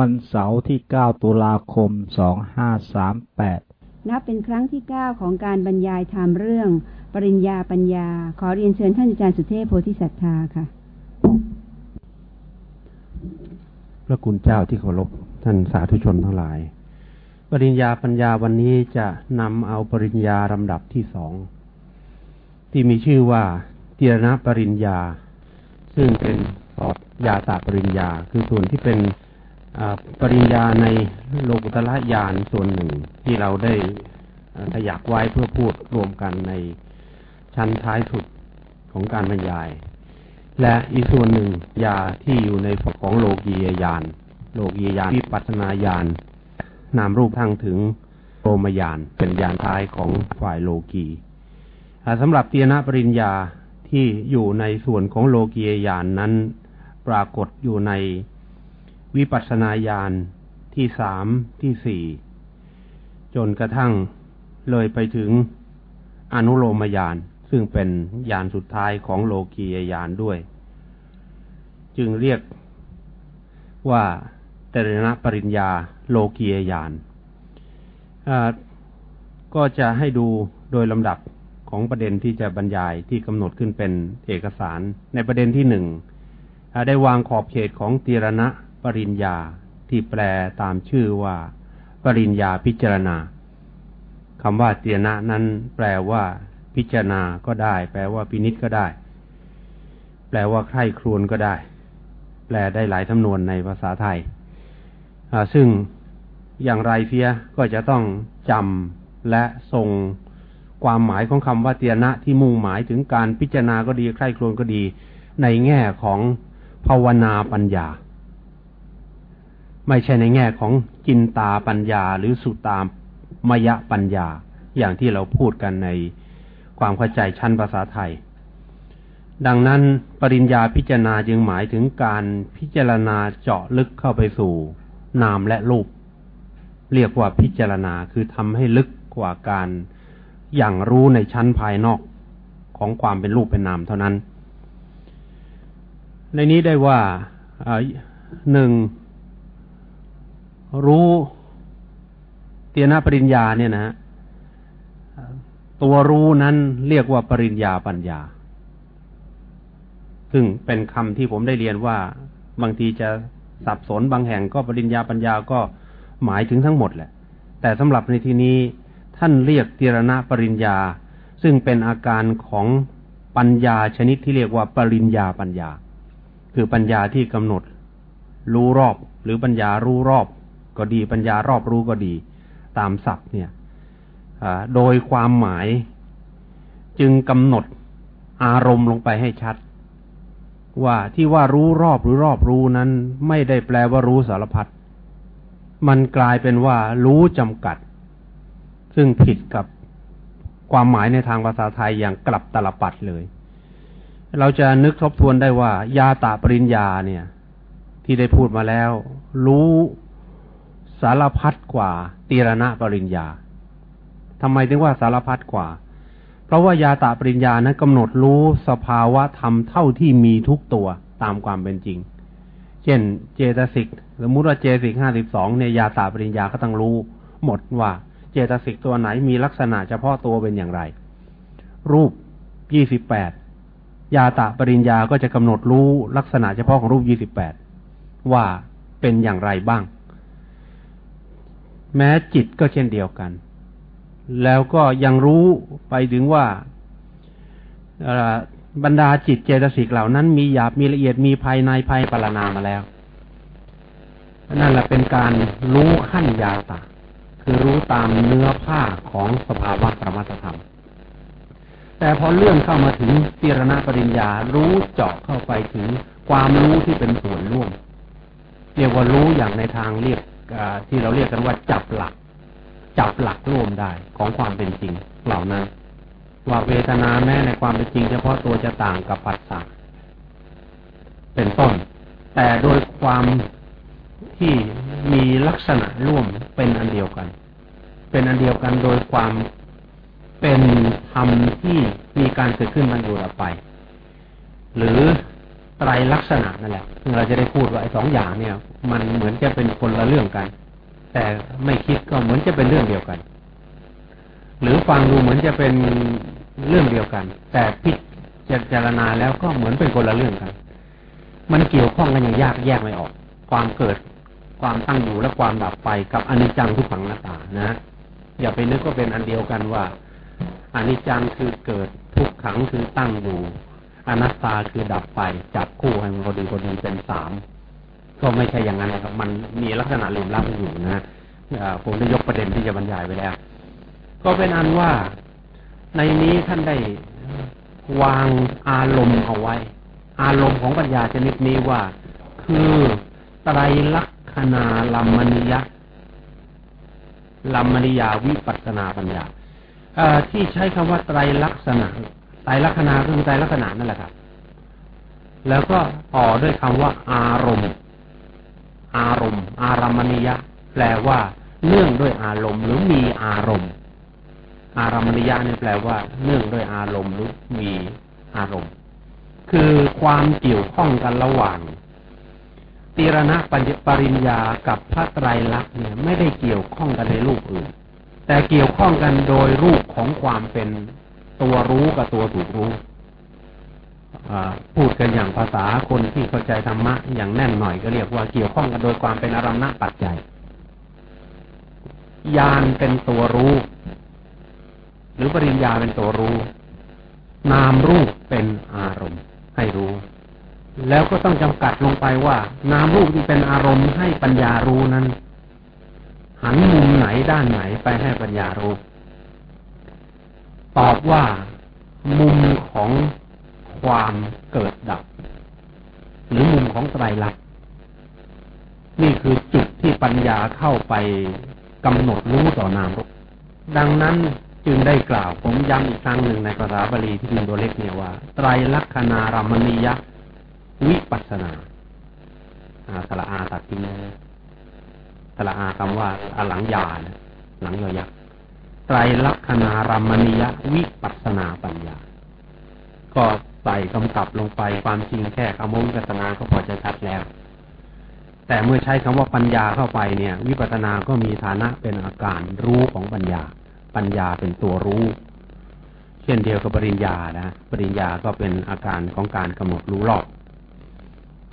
วันเสาร์ที่ 9 ตุลาคม 2538 นับเป็นครั้งที่ 9 ของการบรรยายธรรมเรื่อง ปริญญาปัญญา ขอเรียนเชิญท่านอาจารย์สุเทพโพธิสัตธาค่ะ พระคุณเจ้าที่เคารพท่านสาธุชนทั้งหลาย ปริญญาปัญญาวันนี้จะนำเอาปริญญาลำดับที่สองที่มีชื่อว่าเตียรณปริญญา ซึ่งเป็นสอบยาตาปริญญา คือส่วนที่เป็น ปริญญาในโลกุตละญาณส่วนหนึ่งที่เราได้ขยักไว้เพื่อพูดรวมกันในชั้นท้ายสุดของการบรรยาย และอีกส่วนหนึ่งยาที่อยู่ในฝักของโลกียาณโลกียญาณวิปัสนาญาณนามรูปทั้งถึงโรมญาณเป็นญาณท้ายของฝ่ายโลกีสำหรับเตียนะปริญญาที่อยู่ในส่วนของโลกียานนั้น ปรากฏอยู่ใน วิปัสสนาญาณที่สามที่สี่จนกระทั่งเลยไปถึงอนุโลมญาณซึ่งเป็นญาณสุดท้ายของโลกียญาณด้วย จึงเรียกว่าเตรณปริญญาโลกียญาณก็จะให้ดูโดยลำดับของประเด็นที่จะบรรยายที่กำหนดขึ้นเป็นเอกสารในประเด็นที่หนึ่งได้วางขอบเขตของตีรณะ ปริญญาที่แปลตามชื่อว่า ปริญญาพิจารณาคำว่าเตียนะนั้นแปลว่าพิจารณาก็ได้ แปลว่าพินิษก็ได้ แปลว่าใคร่ครวญก็ได้ แปลได้หลายทำนวนในภาษาไทย ซึ่งอย่างไรเสียก็จะต้องจำและทรงความหมายของคำว่าเตียนะที่มุ่งหมายถึงการพิจารณาก็ดีใคร่ครวญก็ดี ในแง่ของภาวนาปัญญา ไม่ใช่ในแง่ของจินตาปัญญาหรือสุตามมยะปัญญา อย่างที่เราพูดกันในความเข้าใจชั้นภาษาไทย ดังนั้นปริญญาพิจารณาจึงหมายถึงการพิจารณาเจาะลึกเข้าไปสู่ นามและรูป เรียกว่าพิจารณาคือทำให้ลึกกว่าการอย่างรู้ในชั้นภายนอกของความเป็นรูปเป็นนามเท่านั้น ในนี้ได้ว่าหนึ่ง รู้เตียนาปริญญาเนี่ยนะตัวรู้นั้นเรียกว่าปริญญาปัญญา ซึ่งเป็นคำที่ผมได้เรียนว่าบางทีจะสับสนบางแห่งก็ปริญญาปัญญาก็หมายถึงทั้งหมดแหละ แต่สำหรับในที่นี้ท่านเรียกเตียรณะปริญญา ซึ่งเป็นอาการของปัญญาชนิดที่เรียกว่าปริญญาปัญญา คือปัญญาที่กำหนดรู้รอบหรือปัญญารู้รอบ ก็ดีปัญญารอบรู้ก็ดี ตามศัพท์เนี่ยโดยความหมายจึงกำหนดอารมณ์ลงไปให้ชัด ว่าที่ว่ารู้รอบหรือรอบรู้นั้น ไม่ได้แปลว่ารู้สารพัดมันกลายเป็นว่ารู้จำกัด ซึ่งผิดกับความหมายในทางภาษาไทยอย่างกลับตลปัดเลย เราจะนึกทบทวนได้ว่า ยาตาปริญญาเนี่ย ที่ได้พูดมาแล้ว รู้ สารพัดกว่าตีรณะปริญญาทำไมถึงว่าสารพัดกว่า เพราะว่ายาตาปริญญานั้นกำหนดรู้สภาวะธรรมเท่าที่มีทุกตัวตามความเป็นจริง เช่น เจตสิกสมมุติว่าเจตสิกห้าสิบสองเนี่ยยาตาปริญญาก็ต้องรู้หมดว่าเจตสิกตัวไหนมีลักษณะเฉพาะตัวเป็นอย่างไร รูปยี่สิบแปดยาตาปริญญาก็จะกำหนดรู้ลักษณะเฉพาะของรูปยี่สิบแปดว่าเป็นอย่างไรบ้าง แม้จิตก็เช่นเดียวกัน แล้วก็ยังรู้ไปถึงว่าบรรดาจิตเจตสิกเหล่านั้น มีหยาบมีละเอียดมีภายในภายปรนามาแล้วนั่นแหละเป็นการรู้ขั้นยาตาคือรู้ตามเนื้อผ้าของสภาวะปรมัตธรรม แต่พอเลื่อนเข้ามาถึงตีรณปริญญารู้เจาะเข้าไปถึงความรู้ที่เป็นส่วนร่วม เรียกว่ารู้อย่างในทางเรียก ที่เราเรียกกันว่าจับหลัก จับหลักร่วมได้ของความเป็นจริงเหล่านั้นว่าเวทนาแม้ในความเป็นจริง เฉพาะตัวจะต่างกับปัสสะเป็นต้น แต่โดยความที่มีลักษณะร่วมเป็นอันเดียวกัน เป็นอันเดียวกันโดยความเป็นธรรมที่มีการเกิดขึ้นมันอยู่ต่อไป หรือ ไตรลักษณะนั่นแหละเราจะได้พูดว่าไอ้สองอย่างเนี่ย มันเหมือนจะเป็นคนละเรื่องกัน แต่ไม่คิดก็เหมือนจะเป็นเรื่องเดียวกัน หรือฟังดูเหมือนจะเป็นเรื่องเดียวกัน แต่พิจารณาแล้วก็เหมือนเป็นคนละเรื่องกัน มันเกี่ยวข้องกันอย่างยากแยกไม่ออก ความเกิดความตั้งอยู่และความดับไปกับอนิจจังทุกขังนาตานะ อย่าไปนึกว่าเป็นอันเดียวกันว่าอนิจจังคือเกิดทุกขังคือตั้งอยู่ อนัตตาคือดับไปจับคู่ให้มันพอดีพอดีเป็นสามก็ไม่ใช่อย่างนั้นนะครับมันมีลักษณะลืมลับอยู่นะผมได้ยกประเด็นที่จะบรรยายไปแล้ว ก็เป็นอันว่าในนี้ท่านได้วางอารมณ์เอาไว้ อารมณ์ของปัญญาชนิดนี้ว่า คือไตรลักษณาลัมมณิยะลัมมณิยาวิปัสนาปัญญาที่ใช้คำว่าไตรลักษณะ ไตรลักษณะคือไตรลักษณะนั่นแหละครับ แล้วก็ต่อด้วยคำว่า อารมณ์ อารมณ์ อารมณียะ แปลว่าเนื่องด้วยอารมณ์หรือมีอารมณ์ อารมณียะนี่แปลว่า เนื่องด้วยอารมณ์หรือมีอารมณ์ คือความเกี่ยวข้องกันระหว่างตีรณะปริญญากับพระไตรลักษณ์เนี่ย ไม่ได้เกี่ยวข้องกันในรูปอื่น แต่เกี่ยวข้องกันโดยรูปของความเป็น ตัวรู้กับตัวถูกรู้พูดกันอย่างภาษาคนที่เข้าใจธรรมะอย่างแน่นหน่อยก็เรียกว่าเกี่ยวข้องกันโดยความเป็นอารมณปัจจัยญาณเป็นตัวรู้ หรือปริญญาเป็นตัวรู้ นามรูปเป็นอารมณ์ให้รู้ แล้วก็ต้องจำกัดลงไปว่า นามรูปที่เป็นอารมณ์ให้ปัญญารู้นั้น หันมุมไหนด้านไหนไปให้ปัญญารู้ ตอบว่ามุมของความเกิดดับ หรือมุมของไตรลักษณ์นี่คือจุดที่ปัญญาเข้าไปกำหนดรู้ต่อนามดังนั้นจึงได้กล่าวผมย้ำอีกครั้งหนึ่งในภาษาบาลีที่เป็นตัวเล็กเนี่ยว่า ไตรลักษณารามณียวิปัสนาอาสละอาตัดทิ้งสละอาคำว่าอหลังยาหลังยอยักษ ไตรลักษณารามณียวิปัสนาปัญญา ก็ใส่คำศัพท์ลงไปความจริงแค่คำว่าวิปัสนาก็พอจะชัดแล้ว แต่เมื่อใช้คำว่าปัญญาเข้าไปเนี่ย วิปัสนาก็มีฐานะเป็นอาการรู้ของปัญญา ปัญญาเป็นตัวรู้ เช่นเดียวกับปริญญานะ ปริญญาก็เป็นอาการของการกำหนดรู้รอบ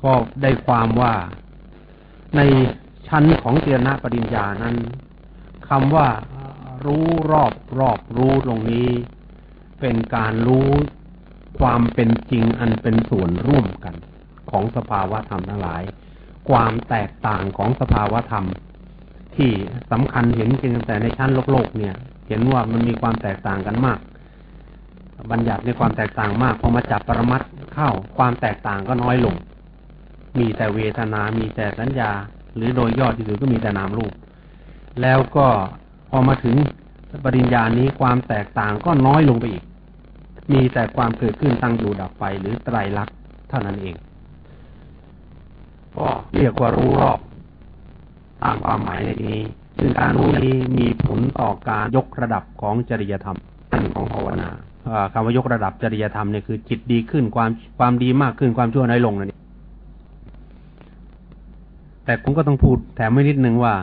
ก็ได้ความว่าในชั้นของเตียนะปริญญานั้นคำว่า รู้รอบรอบรู้ตรงนี้ เป็นการรู้ความเป็นจริงอันเป็นส่วนร่วมกัน ของสภาวะธรรมทั้งหลาย ความแตกต่างของสภาวะธรรม ที่สำคัญเห็นเพียงแต่ในชั้นโลกโลกเนี่ย เห็นว่ามันมีความแตกต่างกันมาก บัญญัติในความแตกต่างมากพอมาจับปรมัตเข้าความแตกต่างก็น้อยลง มีแต่เวทนา มีแต่สัญญา หรือโดยยอดที่สุดก็มีแต่นามรูป แล้วก็ พอมาถึงปริญญานี้ความแตกต่างก็น้อยลงไปอีก มีแต่ความเกิดขึ้นตั้งอยู่ดับไปหรือไตรลักษณ์เท่านั้นเอง ก็เรียกว่ารู้รอบตามความหมายในนี้ ซึ่งการรู้นี้มีผลต่อการยกระดับของจริยธรรมของภาวนาคำว่ายกระดับจริยธรรมเนี่ยคือ จิตดีขึ้นความความดีมากขึ้นความชั่วน้อยลงนั่นเองแต่ผมก็ต้องพูดแถมไม่นิดนึงว่า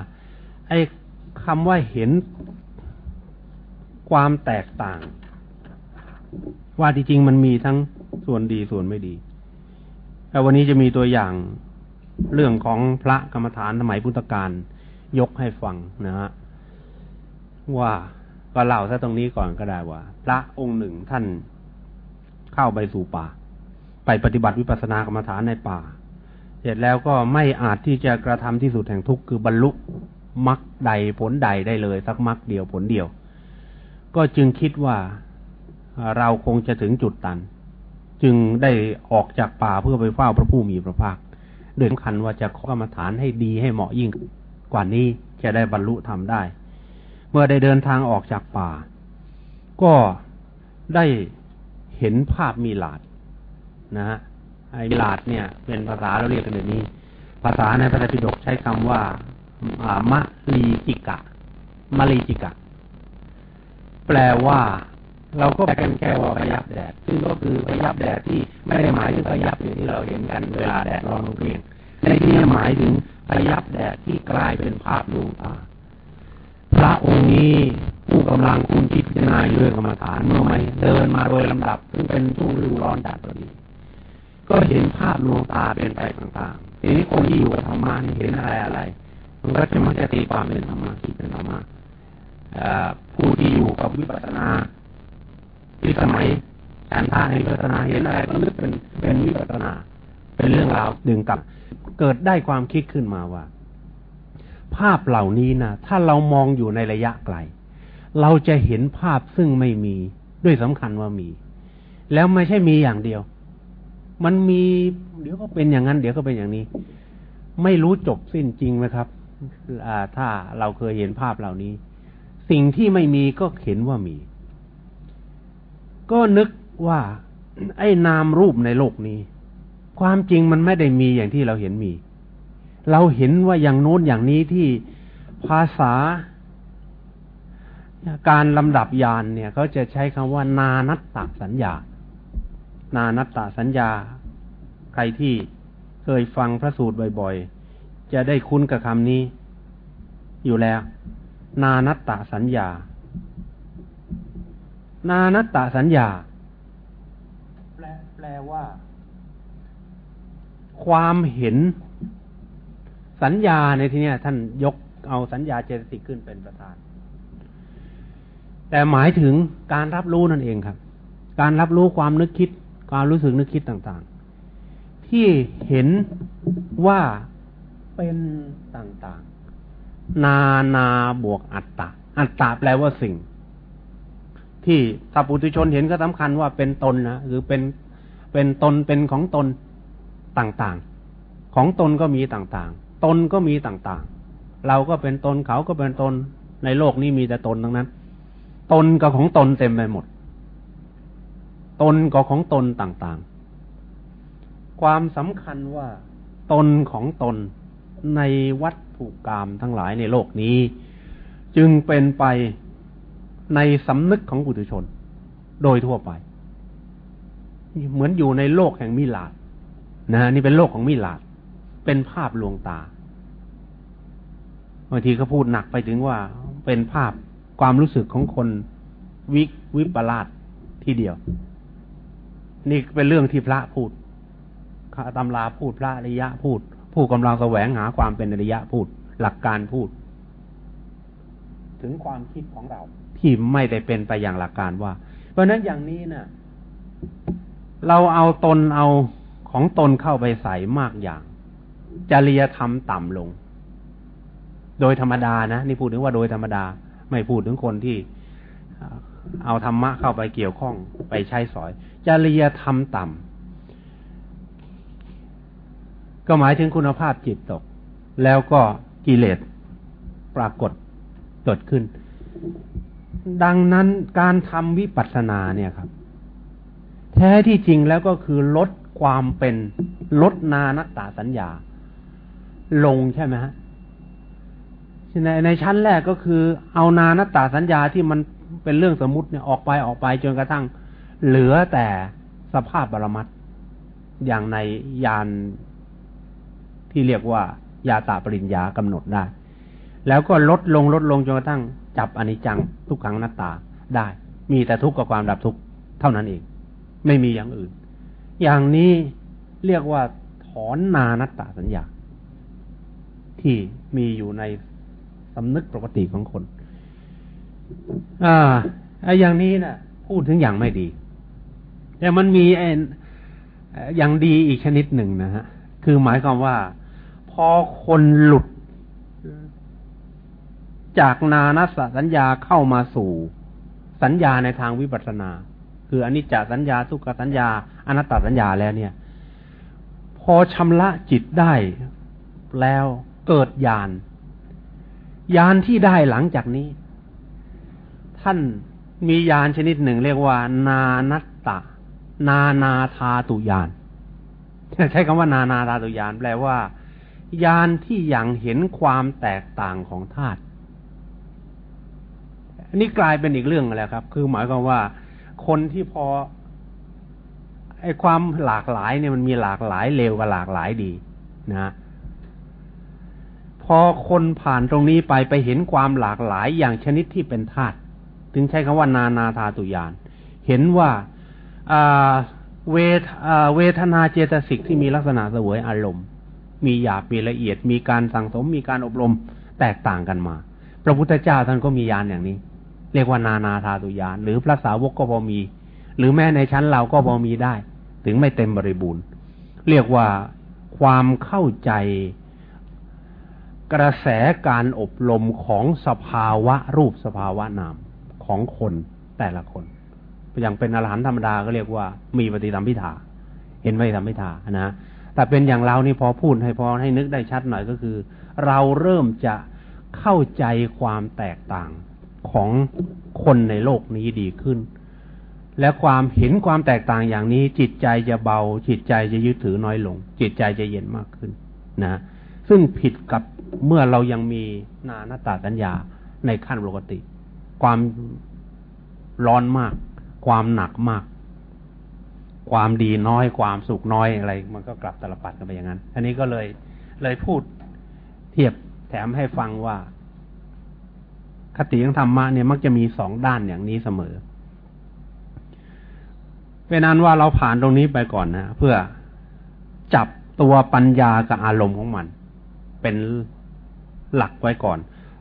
ไอ้ คำว่าเห็นความแตกต่าง ว่าจริงๆมันมีทั้งส่วนดีส่วนไม่ดีแต่วันนี้จะมีตัวอย่างเรื่องของพระกรรมฐานสมัยพุทธกาลยกให้ฟังนะฮะว่าก็เล่าซะตรงนี้ก่อนก็ได้ว่า พระองค์หนึ่งท่านเข้าไปสู่ป่า ไปปฏิบัติวิปัสสนากรรมฐานในป่า เสร็จแล้วก็ไม่อาจที่จะกระทำที่สุดแห่งทุกข์คือบรรลุ มรรคใดผลใดได้เลย สักมรรคเดียวผลเดียว ก็จึงคิดว่าเราคงจะถึงจุดตัน จึงได้ออกจากป่าเพื่อไปเฝ้าพระผู้มีพระภาคโดยสำคัญว่าจะขอกรรมฐานให้ดีให้เหมาะยิ่งกว่านี้จะได้บรรลุทำได้ เมื่อได้เดินทางออกจากป่า ก็ได้เห็นภาพมีหลาดนะฮะไอ้มีลาดเนี่ย เป็นภาษาเราเรียกกันแบบนี้ ภาษาในพระไตรปิฎกใช้คำว่า มะลีจิกะมะลีจิกะ แปลว่า เราก็ไปกันแค่ว่าพยับแดด ซึ่งก็คือพยับแดดที่ไม่ได้หมายถึงพยับอย่างที่เราเห็นกันเวลาแดดร้อนเปลี่ยนในที่นี้หมายถึงพยับแดดที่กลายเป็นภาพดวงตาพระองค์นี้ผู้กำลังคุณคิดพิจารณาอยู่ด้วยกรรมฐานเมื่อไม่เดินมาโดยลำดับซึ่งเป็นช่วงฤดูร้อนจัดพอดี ก็เห็นภาพดวงตาเป็นไปต่างๆทีนี้คนที่อยู่กับธรรมะเห็นอะไรอะไร มันก็จะมันจะตีความเป็นธรรมะคิดเป็นธรรมะผู้ที่อยู่กับวิปัสสนาที่สมัยฉันทาในวิปัสสนาเห็นอะไรก็นึกเป็นเป็นวิปัสสนา เป็นเรื่องราวดึงกลับ เกิดได้ความคิดขึ้นมาว่า ภาพเหล่านี้นะถ้าเรามองอยู่ในระยะไกล เราจะเห็นภาพซึ่งไม่มีด้วยสำคัญว่ามี แล้วไม่ใช่มีอย่างเดียว มันมี เดี๋ยวก็เป็นอย่างนั้น เดี๋ยวก็เป็นอย่างนี้ ไม่รู้จบสิ้นจริงไหมครับ ถ้าเราเคยเห็นภาพเหล่านี้ สิ่งที่ไม่มีก็เห็นว่ามี ก็นึกว่า ไอ้นามรูปในโลกนี้ ความจริงมันไม่ได้มีอย่างที่เราเห็นมี เราเห็นว่าอย่างโน้นอย่างนี้ที่ภาษา การลำดับยานเนี่ยเขาจะใช้คำว่า นานัตตสัญญา นานัตตสัญญา ใครที่เคยฟังพระสูตรบ่อยๆ จะได้คุ้นกับคำนี้ อยู่แล้ว นานัตตสัญญา นานัตตสัญญา แปลแปลว่า ความเห็น สัญญาในที่นี้ท่านยกเอาสัญญาเจตสิกขึ้นเป็นประธาน แต่หมายถึงการรับรู้นั่นเองครับ การรับรู้ความนึกคิด ความรู้สึกนึกคิดต่าง ๆ ที่เห็นว่า เป็นต่างๆ นานาบวกอัตตาอัตตาแปลว่าสิ่ง ที่สัพพุทุชนเห็นก็สำคัญว่าเป็นตนนะหรือเป็นเป็นตนเป็นของตนต่างๆ ของตนก็มีต่างๆ ตนก็มีต่างๆ เราก็เป็นตนเขาก็เป็นตนในโลกนี้มีแต่ตนทั้งนั้น ตนกับของตนเต็มไปหมด ตนกับของตนต่างๆ ความสำคัญว่า ตนของตน ในวัตถุกรรมทั้งหลายในโลกนี้ จึงเป็นไปในสำนึกของปุถุชน โดยทั่วไป เหมือนอยู่ในโลกแห่งมิลาดนะนี่เป็นโลกของมิลาด เป็นภาพลวงตาบางทีเขาพูดหนักไปถึงว่าเป็นภาพความรู้สึกของคนวิวิปลาสทีเดียว นี่เป็นเรื่องที่พระพูดตำราพูดพระอริยะพูด ผู้กำลังแสวงหาความเป็นอริยะพูด หลักการพูด ถึงความคิดของเรา ที่ไม่ได้เป็นไปอย่างหลักการว่า เพราะนั้นอย่างนี้นะ่ะ เราเอาตนเอาของตนเข้าไปใส่มากอย่าง จริยธรรมต่ำลง โดยธรรมดานะนี่พูดถึงว่าโดยธรรมดา ไม่พูดถึงคนที่เอาธรรมะเข้าไปเกี่ยวข้องไปใช้สอย จริยธรรมต่ำ ก็หมายถึงคุณภาพจิตตก แล้วก็กิเลสปรากฏเกิดขึ้น ดังนั้นการทำวิปัสสนาเนี่ยครับ แท้ที่จริงแล้วก็คือลดความเป็นลดนานัตตาสัญญา ลงใช่ไหมฮะในในชั้นแรกก็คือ เอานานัตตาสัญญาที่มันเป็นเรื่องสมมติเนี่ยออกไปออกไปจนกระทั่ง เหลือแต่สภาพบรมัตอย่างในยาน ที่เรียกว่ายาตาปริญญากำหนดได้ แล้วก็ลดลงลดลงจนกระทั่งจับอนิจจังทุกขังนัตตาได้ มีแต่ทุกข์กับความดับทุกข์เท่านั้นเอง ไม่มีอย่างอื่น อย่างนี้เรียกว่าถอนนานัตตาสัญญา ที่มีอยู่ในสำนึกปกติของคน อ่าไอ้อย่างนี้นะ่ะ พูดถึงอย่างไม่ดี แต่มันมีไอ้อย่างดีอีกชนิดหนึ่งนะฮะ คือหมายความว่า พอคนหลุด จากนานัสสัญญาเข้ามาสู่ สัญญาในทางวิปัสสนา คืออนิจจสัญญาทุกขสัญญาอนัตตสัญญาแล้วเนี่ย พอชำระจิตได้แล้วเกิดญาณยานที่ได้หลังจากนี้ ท่านมียานชนิดหนึ่งเรียกว่า นานัตตานานาธาตุยานใช้คำว่านานาธาตุยานแปลว่า ยานที่ยังเห็นความแตกต่างของธาตุอันนี้กลายเป็นอีกเรื่องแล้วครับ คือหมายความว่า คนที่พอไอความหลากหลายเนี่ยมันมีหลากหลายเลวกับหลากหลายดีนะพอคนผ่านตรงนี้ไปไปเห็นความหลากหลายอย่างชนิดที่เป็นธาตุถึงใช้คำว่านานาธาตุยาน เห็นว่าเวทเวทนาเจตสิกที่มีลักษณะเสวยอารมณ์ มีหยาบมีละเอียด มีการสั่งสมมีการอบรมแตกต่างกันมา พระพุทธเจ้าท่านก็มียานอย่างนี้ เรียกว่านานาธาตุยาน หรือพระสาวกก็พอมี หรือแม้ในชั้นเราก็พอมีได้ ถึงไม่เต็มบริบูรณ์ เรียกว่าความเข้าใจกระแสการอบรมของสภาวะรูปสภาวะนามของคนแต่ละคนอย่างเป็นอรหันต์ธรรมดาก็เรียกว่ามีปฏิธรรมพิธาเห็นไม่ทำพิธานะ แต่เป็นอย่างเรานี่พอพูดให้พอให้นึกได้ชัดหน่อยก็คือ เราเริ่มจะเข้าใจความแตกต่างของคนในโลกนี้ดีขึ้น และความเห็นความแตกต่างอย่างนี้ จิตใจจะเบา จิตใจจะยึดถือน้อยลง จิตใจจะเย็นมากขึ้นนะซึ่งผิดกับเมื่อเรายังมีนานาตาสัญญาในขั้นปกติ ความร้อนมาก ความหนักมาก ความดีน้อยความสุขน้อยอะไร มันก็กลับตลปัดกันไปอย่างนั้น อันนี้ก็เลยเลยพูดเทียบแถมให้ฟังว่า คติของธรรมะเนี่ยมักจะมีสองด้านอย่างนี้เสมอเป็นนั้นว่าเราผ่านตรงนี้ไปก่อนนะเพื่อจับตัวปัญญากับอารมณ์ของมัน เป็นหลักไว้ก่อน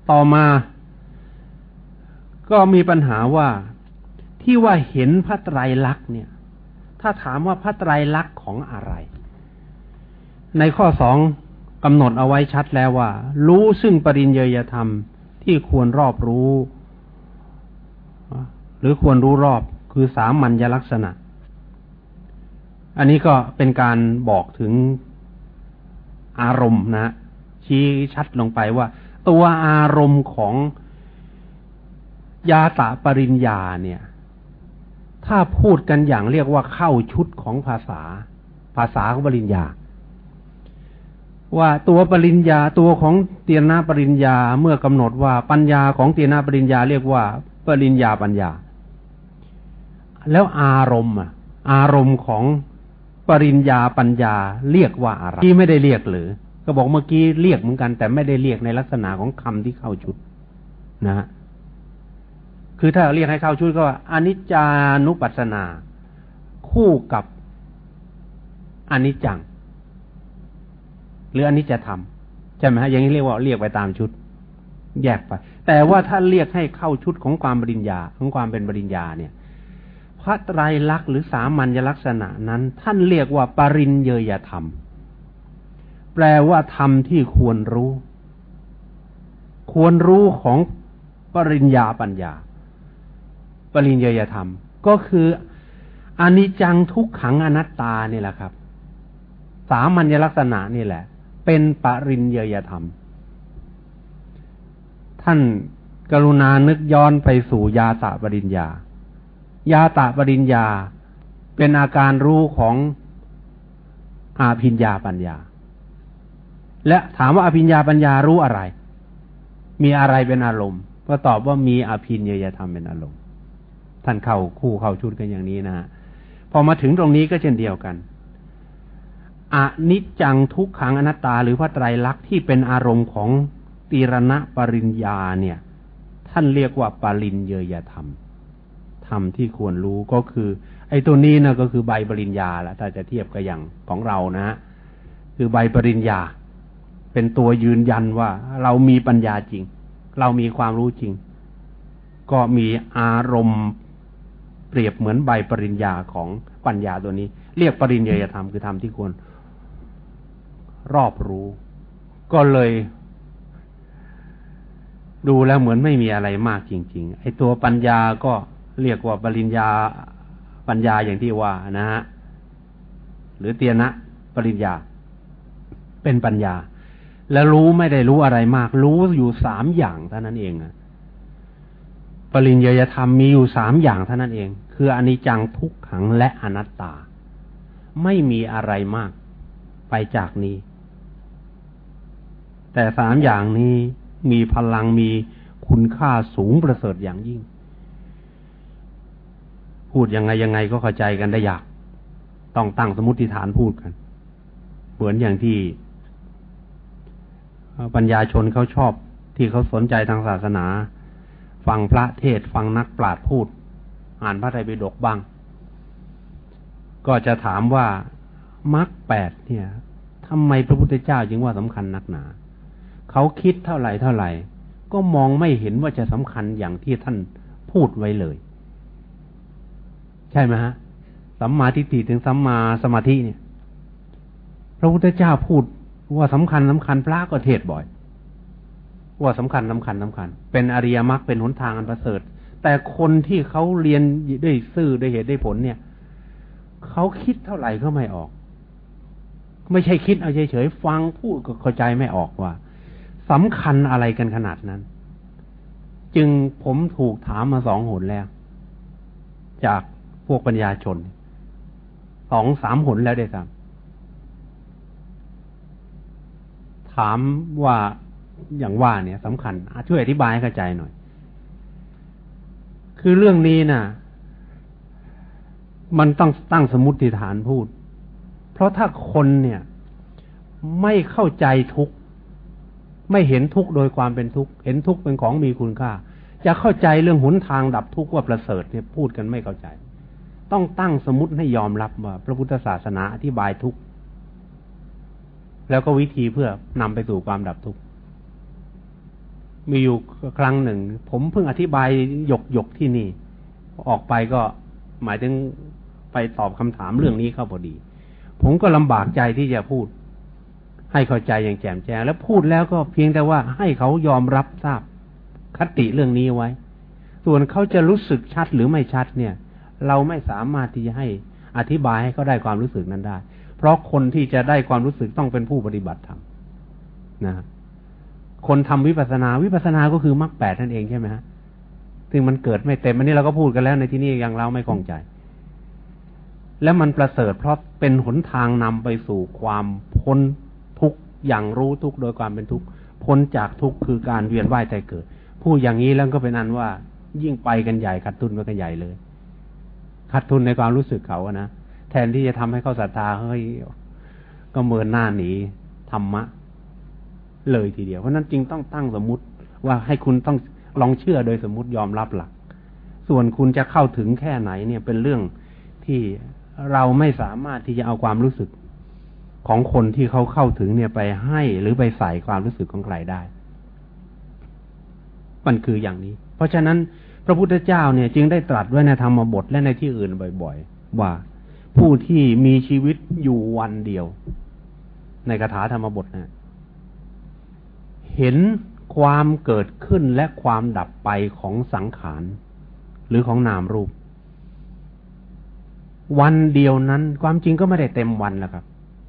ต่อมา ก็มีปัญหาว่าที่ว่าเห็นพระไตรลักษณ์เนี่ย ถ้าถามว่าพระไตรลักษณ์ของอะไร ในข้อสองกำหนดเอาไว้ชัดแล้วว่า รู้ซึ่งปริญเยยธรรมที่ควรรอบรู้ หรือควรรู้รอบคือสามัญลักษณะ อันนี้ก็เป็นการบอกถึงอารมณ์นะ ชี้ชัดลงไปว่า ตัวอารมณ์ของยาตะปริญญาเนี่ย ถ้าพูดกันอย่างเรียกว่าเข้าชุดของภาษา ภาษาของปริญญา ว่าตัวปริญญาตัวของเตียนาปริญญาเมื่อกำหนดว่าปัญญาของเตียนาปริญญาเรียกว่า ปริญญาปัญญา แล้วอารมณ์อะอารมณ์ของปริญญาปัญญาเรียกว่าอะไรที่ไม่ได้เรียกหรือ ก็บอกเมื่อกี้เรียกเหมือนกัน แต่ไม่ได้เรียกในลักษณะของคำที่เข้าชุดนะฮะ คือถ้าเรียกให้เข้าชุดก็อนิจจานุปัสสนา คู่กับอนิจจัง หรืออนิจจธรรมใช่ไหมฮะอย่างนี้เรียกว่าเรียกไปตามชุด แยกไป แต่ว่าถ้าเรียกให้เข้าชุดของความบริญญาของความเป็นบริญญาเนี่ย พระไตรลักษณ์หรือสามัญลักษณะนั้น ท่านเรียกว่าปริญเยยธรรม แปลว่าธรรมที่ควรรู้ ควรรู้ของปริญญาปัญญา ปริญญาธรรม ก็คืออนิจจังทุกขังอนัตตานี่แหละครับ สามัญลักษณะนี่แหละ เป็นปริญญาธรรม ท่านกรุณานึกย้อนไปสู่ยาตะปริญญา ยาตะปริญญาเป็นอาการรู้ของอาพิญญาปัญญา และถามว่าอภิญญาปัญญารู้อะไร มีอะไรเป็นอารมณ์ ก็ตอบว่ามีอภิญญาธรรมเป็นอารมณ์ ท่านเข้าคู่เข้าชุดกันอย่างนี้นะฮะพอมาถึงตรงนี้ก็เช่นเดียวกันอนิจจังทุกขังอนัตตาหรือพระไตรลักษณ์ที่เป็นอารมณ์ของตีรณะปริญญาเนี่ย ท่านเรียกว่าปริญเยยธรรมธรรมที่ควรรู้ก็คือ ไอ้ตัวนี้นะก็คือใบปริญญาแหละถ้าจะเทียบกับอย่างของเรานะ คือใบปริญญา เป็นตัวยืนยันว่าเรามีปัญญาจริง เรามีความรู้จริง ก็มีอารมณ์ เปรียบเหมือนใบปริญญาของปัญญาตัวนี้ เรียกปริญญาธรรมคือธรรมที่ควรรอบรู้ ก็เลย ดูแล้วเหมือนไม่มีอะไรมากจริง ๆ ไอ้ตัวปัญญาก็เรียกว่าปริญญาปัญญาอย่างที่ว่านะฮะหรือเตียนะปริญญา เป็นปัญญา แล้วรู้ไม่ได้รู้อะไรมาก รู้อยู่สามอย่างเท่านั้นเองอะปริญญาธรรมมีอยู่สามอย่างเท่านั้นเอง คืออนิจจังทุกขังและอนัตตา ไม่มีอะไรมากไปจากนี้ แต่สามอย่างนี้มีพลังมีคุณค่าสูงประเสริฐอย่างยิ่ง พูดยังไงยังไงก็เข้าใจกันได้ยาก ต้องตั้งสมมติฐานพูดกัน เหมือนอย่างที่ปัญญาชนเขาชอบที่เขาสนใจทางศาสนา ฟังพระเทศฟังนักปราชญ์พูด อ่านพระไตรปิฎกบ้าง ก็จะถามว่ามรรคแปดเนี่ยทำไมพระพุทธเจ้าจึงว่าสำคัญนักหนา เขาคิดเท่าไหร่เท่าไหร่ ก็มองไม่เห็นว่าจะสำคัญอย่างที่ท่านพูดไว้เลย ใช่ไหมฮะสัมมาทิฏฐิถึงสัมมาสมาธิเนี่ย พระพุทธเจ้าพูดว่าสำคัญสำคัญพระก็เทศบ่อย ว่าสำคัญสำคัญสำคัญ เป็นอริยมรรคเป็นหนทางอันประเสริฐ แต่คนที่เขาเรียนด้วยซื่อด้วยเหตุด้วยผลเนี่ยเขาคิดเท่าไหร่ก็ไม่ออก ไม่ใช่คิดเอาเฉยๆฟังพูดก็เข้าใจไม่ออกว่าสำคัญอะไรกันขนาดนั้น จึงผมถูกถามมาสองหนแล้ว จากพวกปัญญาชนสองสามหนแล้วด้ครับถามว่าอย่างว่าเนี่ยสำคัญช่วยอธิบายให้เข้าใจหน่อย คือเรื่องนี้นะ่ะ มันต้องตั้งสมมติฐานพูด เพราะถ้าคนเนี่ย ไม่เข้าใจทุกไม่เห็นทุกโดยความเป็นทุกเห็นทุกเป็นของมีคุณค่า จะเข้าใจเรื่องหนทางดับทุกข์ว่าประเสริฐเนี่ยพูดกันไม่เข้าใจ ต้องตั้งสมมติให้ยอมรับว่าพระพุทธศาสนาอธิบายทุกแล้วก็วิธีเพื่อนำไปสู่ความดับทุกข์ มีอยู่ครั้งหนึ่ง ผมเพิ่งอธิบายหยกหยกที่นี่ ออกไปก็หมายถึงไปตอบคำถามเรื่องนี้เข้าพอดี ผมก็ลำบากใจที่จะพูด ให้เข้าใจอย่างแจ่มแจ้งแล้วพูดแล้วก็เพียงแต่ว่าให้เขายอมรับทราบคติเรื่องนี้ไว้ ส่วนเขาจะรู้สึกชัดหรือไม่ชัดเนี่ย เราไม่สามารถที่จะให้อธิบายให้เขาได้ความรู้สึกนั้นได้ เพราะคนที่จะได้ความรู้สึกต้องเป็นผู้ปฏิบัติธรรมนะ คนทำวิปัสนาวิปัสนาก็คือมรรคแปดนั่นเองใช่ไหมฮะซึ่งมันเกิดไม่เต็มอันนี้เราก็พูดกันแล้วในที่นี้ยังเราไม่คล่องใจ แล้วมันประเสริฐเพราะเป็นหนทางนำไปสู่ความพ้นทุกอย่างรู้ทุกโดยความเป็นทุกพ้นจากทุกคือการเวียนว่ายใจเกิดพูดอย่างนี้แล้วก็เป็นอันว่า ยิ่งไปกันใหญ่ขาดทุนไปกันใหญ่เลยขาดทุนในความรู้สึกเขาอะนะแทนที่จะทำให้เขาศรัทธาเฮ้ยก็เมินหน้าหนีธรรมะ เลยทีเดียว เพราะนั้นจึงต้องตั้งสมมติว่าให้คุณต้องลองเชื่อโดยสมมติยอมรับหลัก ส่วนคุณจะเข้าถึงแค่ไหนเนี่ยเป็นเรื่องที่เราไม่สามารถที่จะเอาความรู้สึกของคนที่เขาเข้าถึงเนี่ยไปให้หรือไปใส่ความรู้สึกของใครได้ มันคืออย่างนี้ เพราะฉะนั้นพระพุทธเจ้าเนี่ยจึงได้ตรัสไว้ในธรรมบทและในที่อื่นบ่อยๆ ว่าผู้ที่มีชีวิตอยู่วันเดียว ในคาถาธรรมบทนะ เห็นความเกิดขึ้นและความดับไปของสังขาร หรือของนามรูป วันเดียวนั้น ความจริงก็ไม่ได้เต็มวันแล้วครับ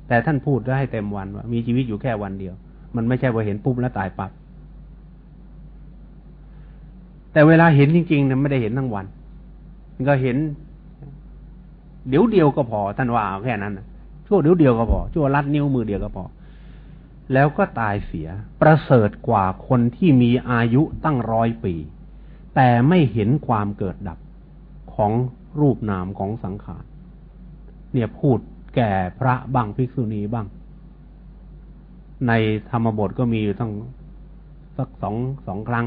แต่ท่านพูดได้ให้เต็มวันว่ามีชีวิตอยู่แค่วันเดียว มันไม่ใช่ว่าเห็นปุ๊บแล้วตายปับ๊บแต่เวลาเห็นจริงๆเนี่ยไม่ได้เห็นทั้งวันก็เห็น เดี๋ยวเดียวก็พอท่านว่าแค่นั้นชั่วเดี๋ยวเดียวก็พอชั่วลัดนิ้วมือเดียวก็พอ แล้วก็ตายเสีย ประเสริฐกว่าคนที่มีอายุตั้งร้อยปี แต่ไม่เห็นความเกิดดับของรูปนามของสังขาร เนี่ยพูดแก่พระบ้างภิกษุณีบ้าง ในธรรมบทก็มีอยู่ตั้งสักสองสองครั้ง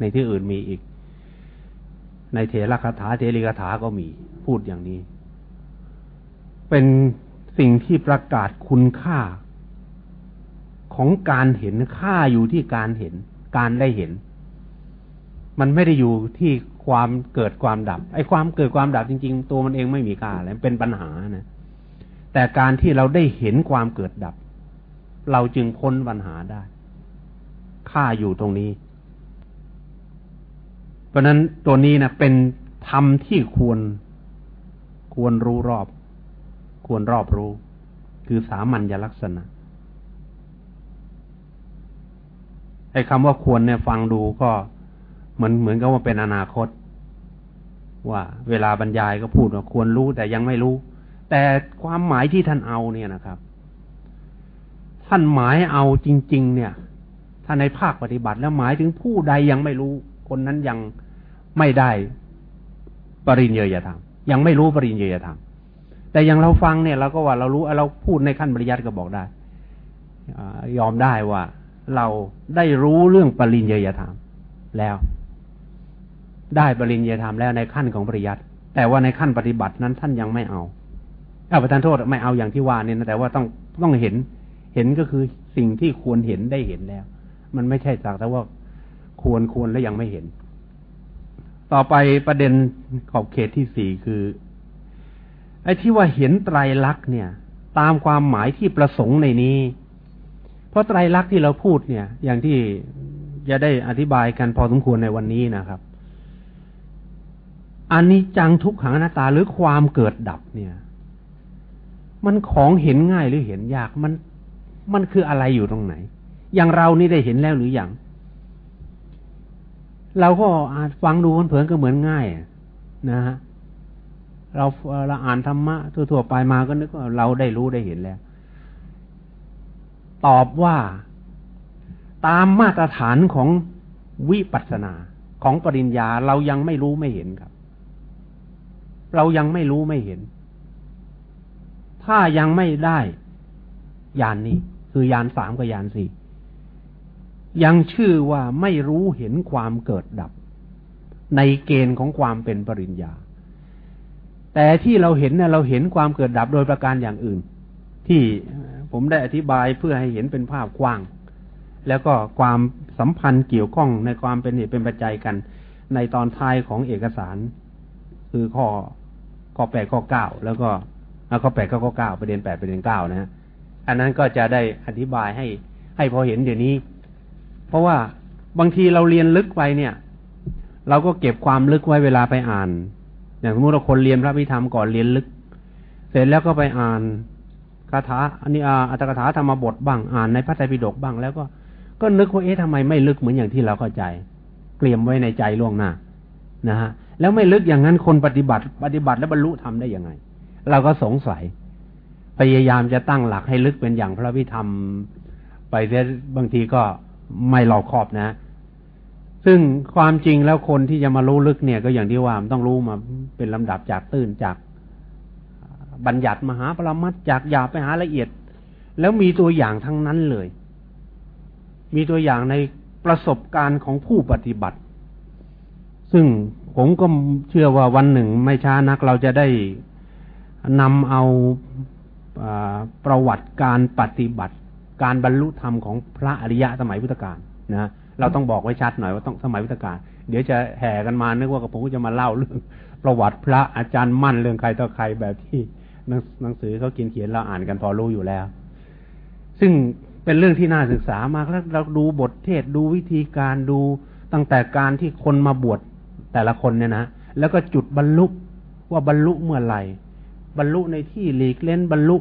ในที่อื่นมีอีก ในเทระคาถาเทริคาถาก็มีพูดอย่างนี้ เป็นสิ่งที่ประกาศคุณค่า ของการเห็นค่าอยู่ที่การเห็น การได้เห็น มันไม่ได้อยู่ที่ความเกิดความดับ ไอ้ความเกิดความดับจริง ๆ ตัวมันเองไม่มีค่าอะไรเป็นปัญหานะแต่การที่เราได้เห็นความเกิดดับ เราจึงพ้นปัญหาได้ ค่าอยู่ตรงนี้ เพราะนั้นตัวนี้นะเป็นธรรมที่ควร ควรรู้รอบ ควรรอบรู้ คือสามัญลักษณะ ไอ้คำว่าควรเนี่ยฟังดูก็เหมือนเหมือนกับว่าเป็นอนาคต ว่า เวลาบรรยายก็พูดว่าควรรู้แต่ยังไม่รู้ แต่ความหมายที่ท่านเอาเนี่ยนะครับ ท่านหมายเอาจริง ๆ เนี่ย ถ้าในภาคปฏิบัติแล้วหมายถึงผู้ใดยังไม่รู้ คนนั้นยังไม่ได้ปริญญาธรรมยังไม่รู้ปริญญาธรรมแต่อย่างเราฟังเนี่ยเราก็ว่าเรารู้เราพูดในขั้นปริยัติก็บอกได้ยอมได้ว่า เราได้รู้เรื่องปริญญาธรรมแล้ว ได้ปริญญาธรรมแล้วในขั้นของปริยัติแต่ว่าในขั้นปฏิบัตินั้นท่านยังไม่เอาเอาประทานโทษไม่เอาอย่างที่ว่านี่นะแต่ว่าต้องต้องเห็นเห็นก็คือสิ่งที่ควรเห็นได้เห็นแล้ว มันไม่ใช่จากแต่ว่าควรควรแล้วยังไม่เห็น ต่อไปประเด็นขอบเขตที่สี่คือไอ้ที่ว่าเห็นไตรลักษณ์เนี่ย ตามความหมายที่ประสงค์ในนี้ ราะไตรลักษณ์ที่เราพูดเนี่ย อย่างที่จะได้อธิบายกันพอสมควรในวันนี้นะครับอันนี้จังทุกขังอนัตตาหรือความเกิดดับเนี่ย มันของเห็นง่ายหรือเห็นยากมัน มันคืออะไรอยู่ตรงไหน อย่างเรานี่ได้เห็นแล้วหรืออยังเราก็อาจฟังดูเผินๆก็เหมือนง่ายนะฮะเราเราอ่านธรรมะทั่วๆไปมาก็นึกว่าเราได้รู้ได้เห็นแล้ว ตอบว่าตามมาตรฐานของวิปัสสนาของปริญญาเรายังไม่รู้ไม่เห็นครับ เรายังไม่รู้ไม่เห็น ถ้ายังไม่ได้ยานนี้ คือยานสามกับยานสี่ยังชื่อว่าไม่รู้เห็นความเกิดดับ ในเกณฑ์ของความเป็นปริญญา แต่ที่เราเห็นเนี่ยเราเห็นความเกิดดับโดยประการอย่างอื่น ที่ ผมได้อธิบายเพื่อให้เห็นเป็นภาพกว้าง แล้วก็ความสัมพันธ์เกี่ยวข้องในความเป็นเหตุเป็นปัจจัยกัน ในตอนท้ายของเอกสาร คือข้อข้อแปดข้อเก้าแล้วก็ข้อแปดข้อเก้าประเด็นแปดประเด็นเก้านะฮะอันนั้นก็จะได้อธิบายให้ให้พอเห็นเดี๋ยวนี้ เพราะว่าบางทีเราเรียนลึกไปเนี่ย เราก็เก็บความลึกไว้เวลาไปอ่าน อย่างสมมติเราคนเรียนพระพิธรรมก่อนเรียนลึก เสร็จแล้วก็ไปอ่าน คาถาอันนี้อัตถกถาธรรมบทบ้างอ่านในพระไตรปิฎกบ้างแล้วก็ก็นึกว่าเอ๊ะทำไมไม่ลึกเหมือนอย่างที่เราเข้าใจเกลียมไว้ในใจล่วงหน้านะฮะแล้วไม่ลึกอย่างนั้นคนปฏิบัติ ปฏิบัติแล้วบรรลุทำได้ยังไง เราก็สงสัย พยายามจะตั้งหลักให้ลึกเป็นอย่างพระพิธรรม ไปเสียบางทีก็ไม่รอบคอบนะ ซึ่งความจริงแล้วคนที่จะมารู้ลึกเนี่ย ก็อย่างที่ว่ามันต้องรู้มาเป็นลำดับจากตื้นจาก บัญญัติมหาปรมัตจากหยาบไปหาละเอียด แล้วมีตัวอย่างทั้งนั้นเลย มีตัวอย่างในประสบการณ์ของผู้ปฏิบัติ ซึ่งผมก็เชื่อว่าวันหนึ่งไม่ช้านักเราจะได้นำเอาประวัติการปฏิบัติ การบรรลุธรรมของพระอริยะสมัยพุทธกาลนะเราต้องบอกไว้ชัดหน่อยว่าต้องสมัยพุทธกาลเดี๋ยวจะแห่กันมานึกว่ากับผมก็จะมาเล่าเรื่องประวัติพระอาจารย์มั่นเรื่องใครต่อใครแบบที่ หนังสือเขาเขียนเขียนเราอ่านกันพอรู้อยู่แล้ว ซึ่งเป็นเรื่องที่น่าศึกษามากแล้วเราดูบทเทศดูวิธีการดูตั้งแต่การที่คนมาบวชแต่ละคนเนี่ยนะแล้วก็จุดบรรลุว่าบรรลุเมื่อไหร่ บรรลุในที่หลีกเล่นบรรลุ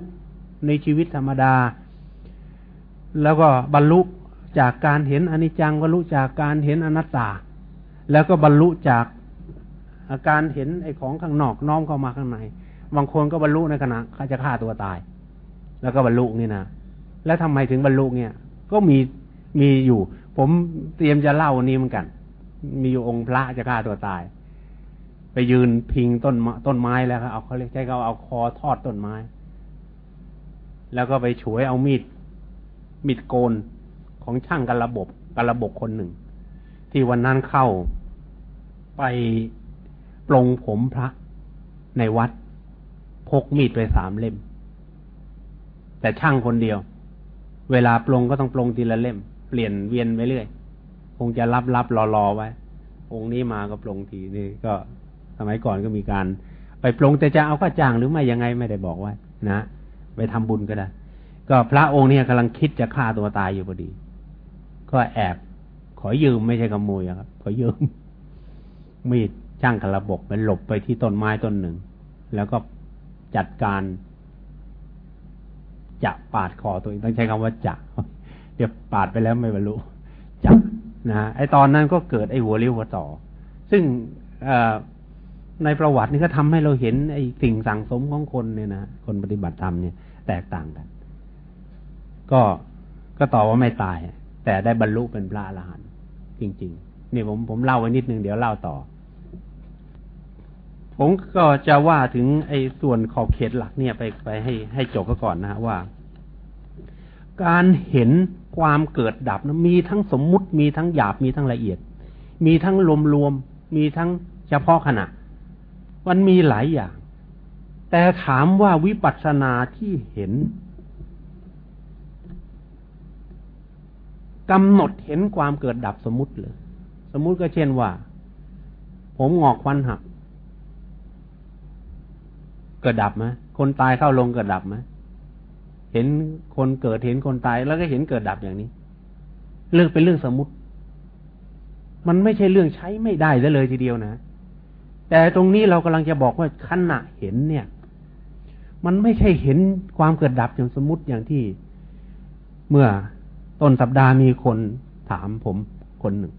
ในชีวิตธรรมดา แล้วก็บรรลุจากการเห็นอนิจจังบรรลุจากการเห็นอนัตตา แล้วก็บรรลุจากอาการเห็นไอ้ของข้างนอกน้อมเข้ามาข้างใน บางคนก็บรรลุในขณะเขาจะฆ่าตัวตาย แล้วก็บรรลุนี่นะแล้วทำไมถึงบรรลุเนี่ย ก็มีมีอยู่ ผมเตรียมจะเล่านี้เหมือนกัน มีอยู่องค์พระจะฆ่าตัวตาย ไปยืนพิงต้นต้นไม้แล้วครับเอาเขาเรียกใช้เขาเอาคอทอดต้นไม้ แล้วก็ไปฉวยเอามีดมิดโกนของช่างกันระบบกันระบบคนหนึ่ง ที่วันนั้นเข้าไปปลงผมพระในวัด พกมีดไปสามเล่ม แต่ช่างคนเดียว เวลาปลงก็ต้องปลงทีละเล่ม เปลี่ยนเวียนไปเรื่อย คงจะรับรับรอรอไว้ องค์นี้มาก็ปลงทีนี่ก็สมัยก่อนก็มีการ ไปปลงแต่จะเอาข้าจ้างหรือไม่ยังไงไม่ได้บอกไว้นะไปทำบุญก็ได้ ก็พระองค์เนี่ยกำลังคิดจะฆ่าตัวตายอยู่พอดี ก็แอบขอยืมไม่ใช่ขโมยครับ ขอยืมมีดช่างกระบกไปหลบไปที่ต้นไม้ต้นหนึ่ง แล้วก็ จัดการ จะปาดคอตัวเองต้องใช้คำว่าจะเดี๋ยวปาดไปแล้วไม่บรรลุจะนะไอตอนนั้นก็เกิดไอหัวเรียวหัวต่อ ซึ่งในประวัตินี่ก็ทำให้เราเห็นไอสิ่งสั่งสมของคนเนี่ยนะคนปฏิบัติธรรมเนี่ยแตกต่างกัน ก็ก็ตอบว่าไม่ตาย แต่ได้บรรลุเป็นพระอรหันต์จริง ๆ นี่ผมผมเล่าไว้นิดนึงเดี๋ยวเล่าต่อ ผมก็จะว่าถึงไอ้ส่วนขอบเขตหลักเนี่ยไปไปให้ให้จบก่อนนะฮะว่า การเห็นความเกิดดับนะมีทั้งสมมุติมีทั้งหยาบมีทั้งละเอียด มีทั้งรวมรวมมีทั้งเฉพาะขณะ มันมีหลายอย่าง แต่ถามว่าวิปัสสนาที่เห็นกำหนดเห็นความเกิดดับสมมุติเลย สมมุติก็เช่นว่า ผมงอกควันหัก เกิดดับไหมคนตายเข้าลงเกิดดับไหมเห็นคนเกิดเห็นคนตายแล้วก็เห็นเกิดดับอย่างนี้ เรื่องเป็นเรื่องสมมติ มันไม่ใช่เรื่องใช้ไม่ได้ซะเลยทีเดียวนะ แต่ตรงนี้เรากำลังจะบอกว่าขณะเห็นเนี่ย มันไม่ใช่เห็นความเกิดดับอย่างสมมติอย่างที่ เมื่อต้นสัปดาห์มีคนถามผมคนหนึ่ง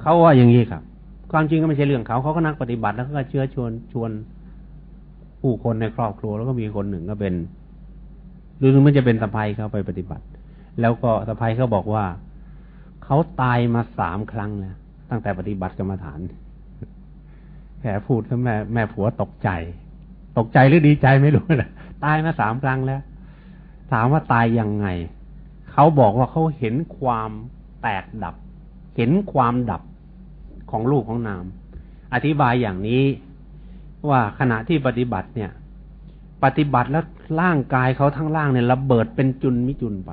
เขาว่าอย่างนี้ครับ ความจริงก็ไม่ใช่เรื่องเขาเขาก็นักปฏิบัติแล้วก็เชื้อชวนชวนผู้คนในครอบครัวแล้วก็มีคนหนึ่งก็เป็นหรือมันจะเป็นสะพายเขาไปปฏิบัติ แล้วก็สะพายเขาบอกว่าเขาตายมาสามครั้งแล้วตั้งแต่ปฏิบัติกรรมฐานแผลพูดแล้วแม่แม่ผัวตกใจ ตกใจหรือดีใจไม่รู้นะตายมาสามครั้งแล้ว ถามว่าตายยังไง เขาบอกว่าเขาเห็นความแตกดับ เห็นความดับ ของรูปของนาม อธิบายอย่างนี้ว่าขณะที่ปฏิบัติเนี่ย ปฏิบัติแล้วร่างกายเขาทั้งร่างเนี่ยระเบิดเป็นจุนมิจุนไป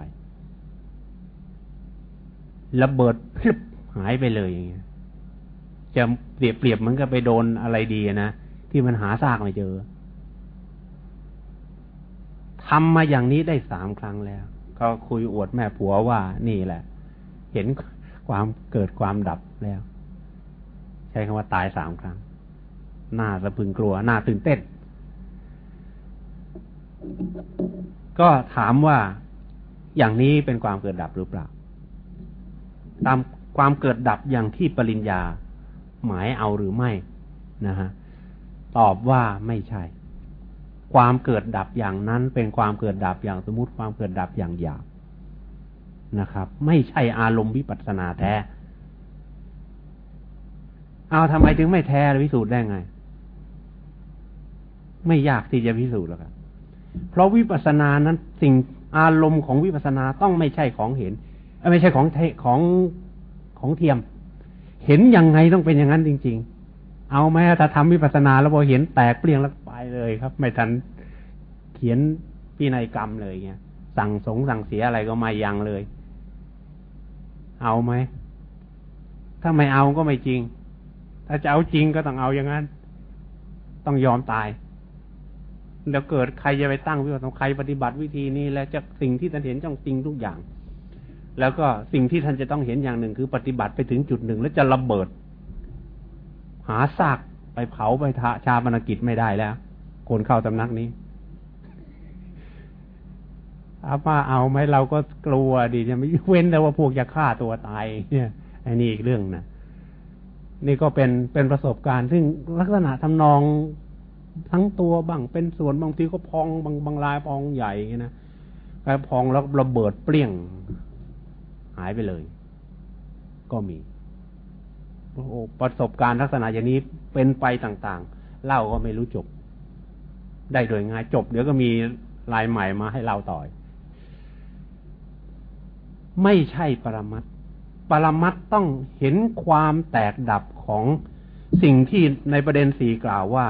ระเบิดพลิบหายไปเลยอย่างเงี้ยจะเปรียบเปรียบมันก็ไปโดนอะไรดีนะที่มันหาซากไม่เจอทำมาอย่างนี้ได้สามครั้งแล้ว ก็คุยอวดแม่ผัวว่านี่แหละ เห็นความเกิดความดับแล้ว ใช้คำว่าตายสามครั้ง หน้าสะพึงกลัว หน้าตื่นเต้น ก็ถามว่าอย่างนี้เป็นความเกิดดับหรือเปล่า ตามความเกิดดับอย่างที่ปริญญาหมายเอาหรือไม่นะฮะตอบว่าไม่ใช่ ความเกิดดับอย่างนั้นเป็นความเกิดดับอย่างสมมติความเกิดดับอย่างหยาบนะครับ ไม่ใช่อารมณ์วิปัสสนาแท้ เอาทำไมถึงไม่แท้พิสูจน์ได้ไง ไม่ยากที่จะพิสูจน์แล้วครับเพราะวิปัสสนานั้นสิ่งอารมณ์ของวิปัสสนาต้องไม่ใช่ของเห็นไม่ใช่ของของของเทียม เห็นยังไงต้องเป็นอย่างนั้นจริง ๆ เอาไหมถ้าทำวิปัสสนาแล้วพอเห็นแตกเปลี่ยงแล้วไปเลยครับ ไม่ทันเขียนพินัยกรรมเลยเงี้ยสั่งสงสั่งเสียอะไรก็ไม่ยังเลย เอาไหมถ้าไม่เอาก็ไม่จริง ถ้าจะเอาจริงก็ต้องเอาอย่างนั้น ต้องยอมตายแล้วเกิดใครจะไปตั้งวิปัสสนาใครปฏิบัติวิธีนี้ แล้วจะสิ่งที่ท่านเห็นจ้องจริงทุกอย่าง แล้วก็สิ่งที่ท่านจะต้องเห็นอย่างหนึ่งคือปฏิบัติไปถึงจุดหนึ่ง แล้วจะระเบิด หาซากไปเผาไปทาชาบรรกิจไม่ได้แล้ว คนเข้าตำนักนี้อาป้าเอาไหมเราก็กลัวดีจะไม่เว้นแต่ว่าพวกจะฆ่าตัวตายเนี่ยไอ้นี่อีกเรื่องนะ นี่ก็เป็นเป็นประสบการณ์ ซึ่งลักษณะทำนองทั้งตัวบ้างเป็นส่วนบางทีก็พองบางบางลายพองใหญ่นะแล้วพองแล้วระเบิดเปรี้ยง หายไปเลย ก็มีโอประสบการณ์ลักษณะอย่างนี้เป็นไปต่างๆ เล่าก็ไม่รู้จบ ได้โดยง่ายจบ เดี๋ยวก็มีลายใหม่มาให้เล่าต่อย ไม่ใช่ปรมัต ปรมัตต้องเห็นความแตกดับของสิ่งที่ในประเด็นสี่กล่าวว่า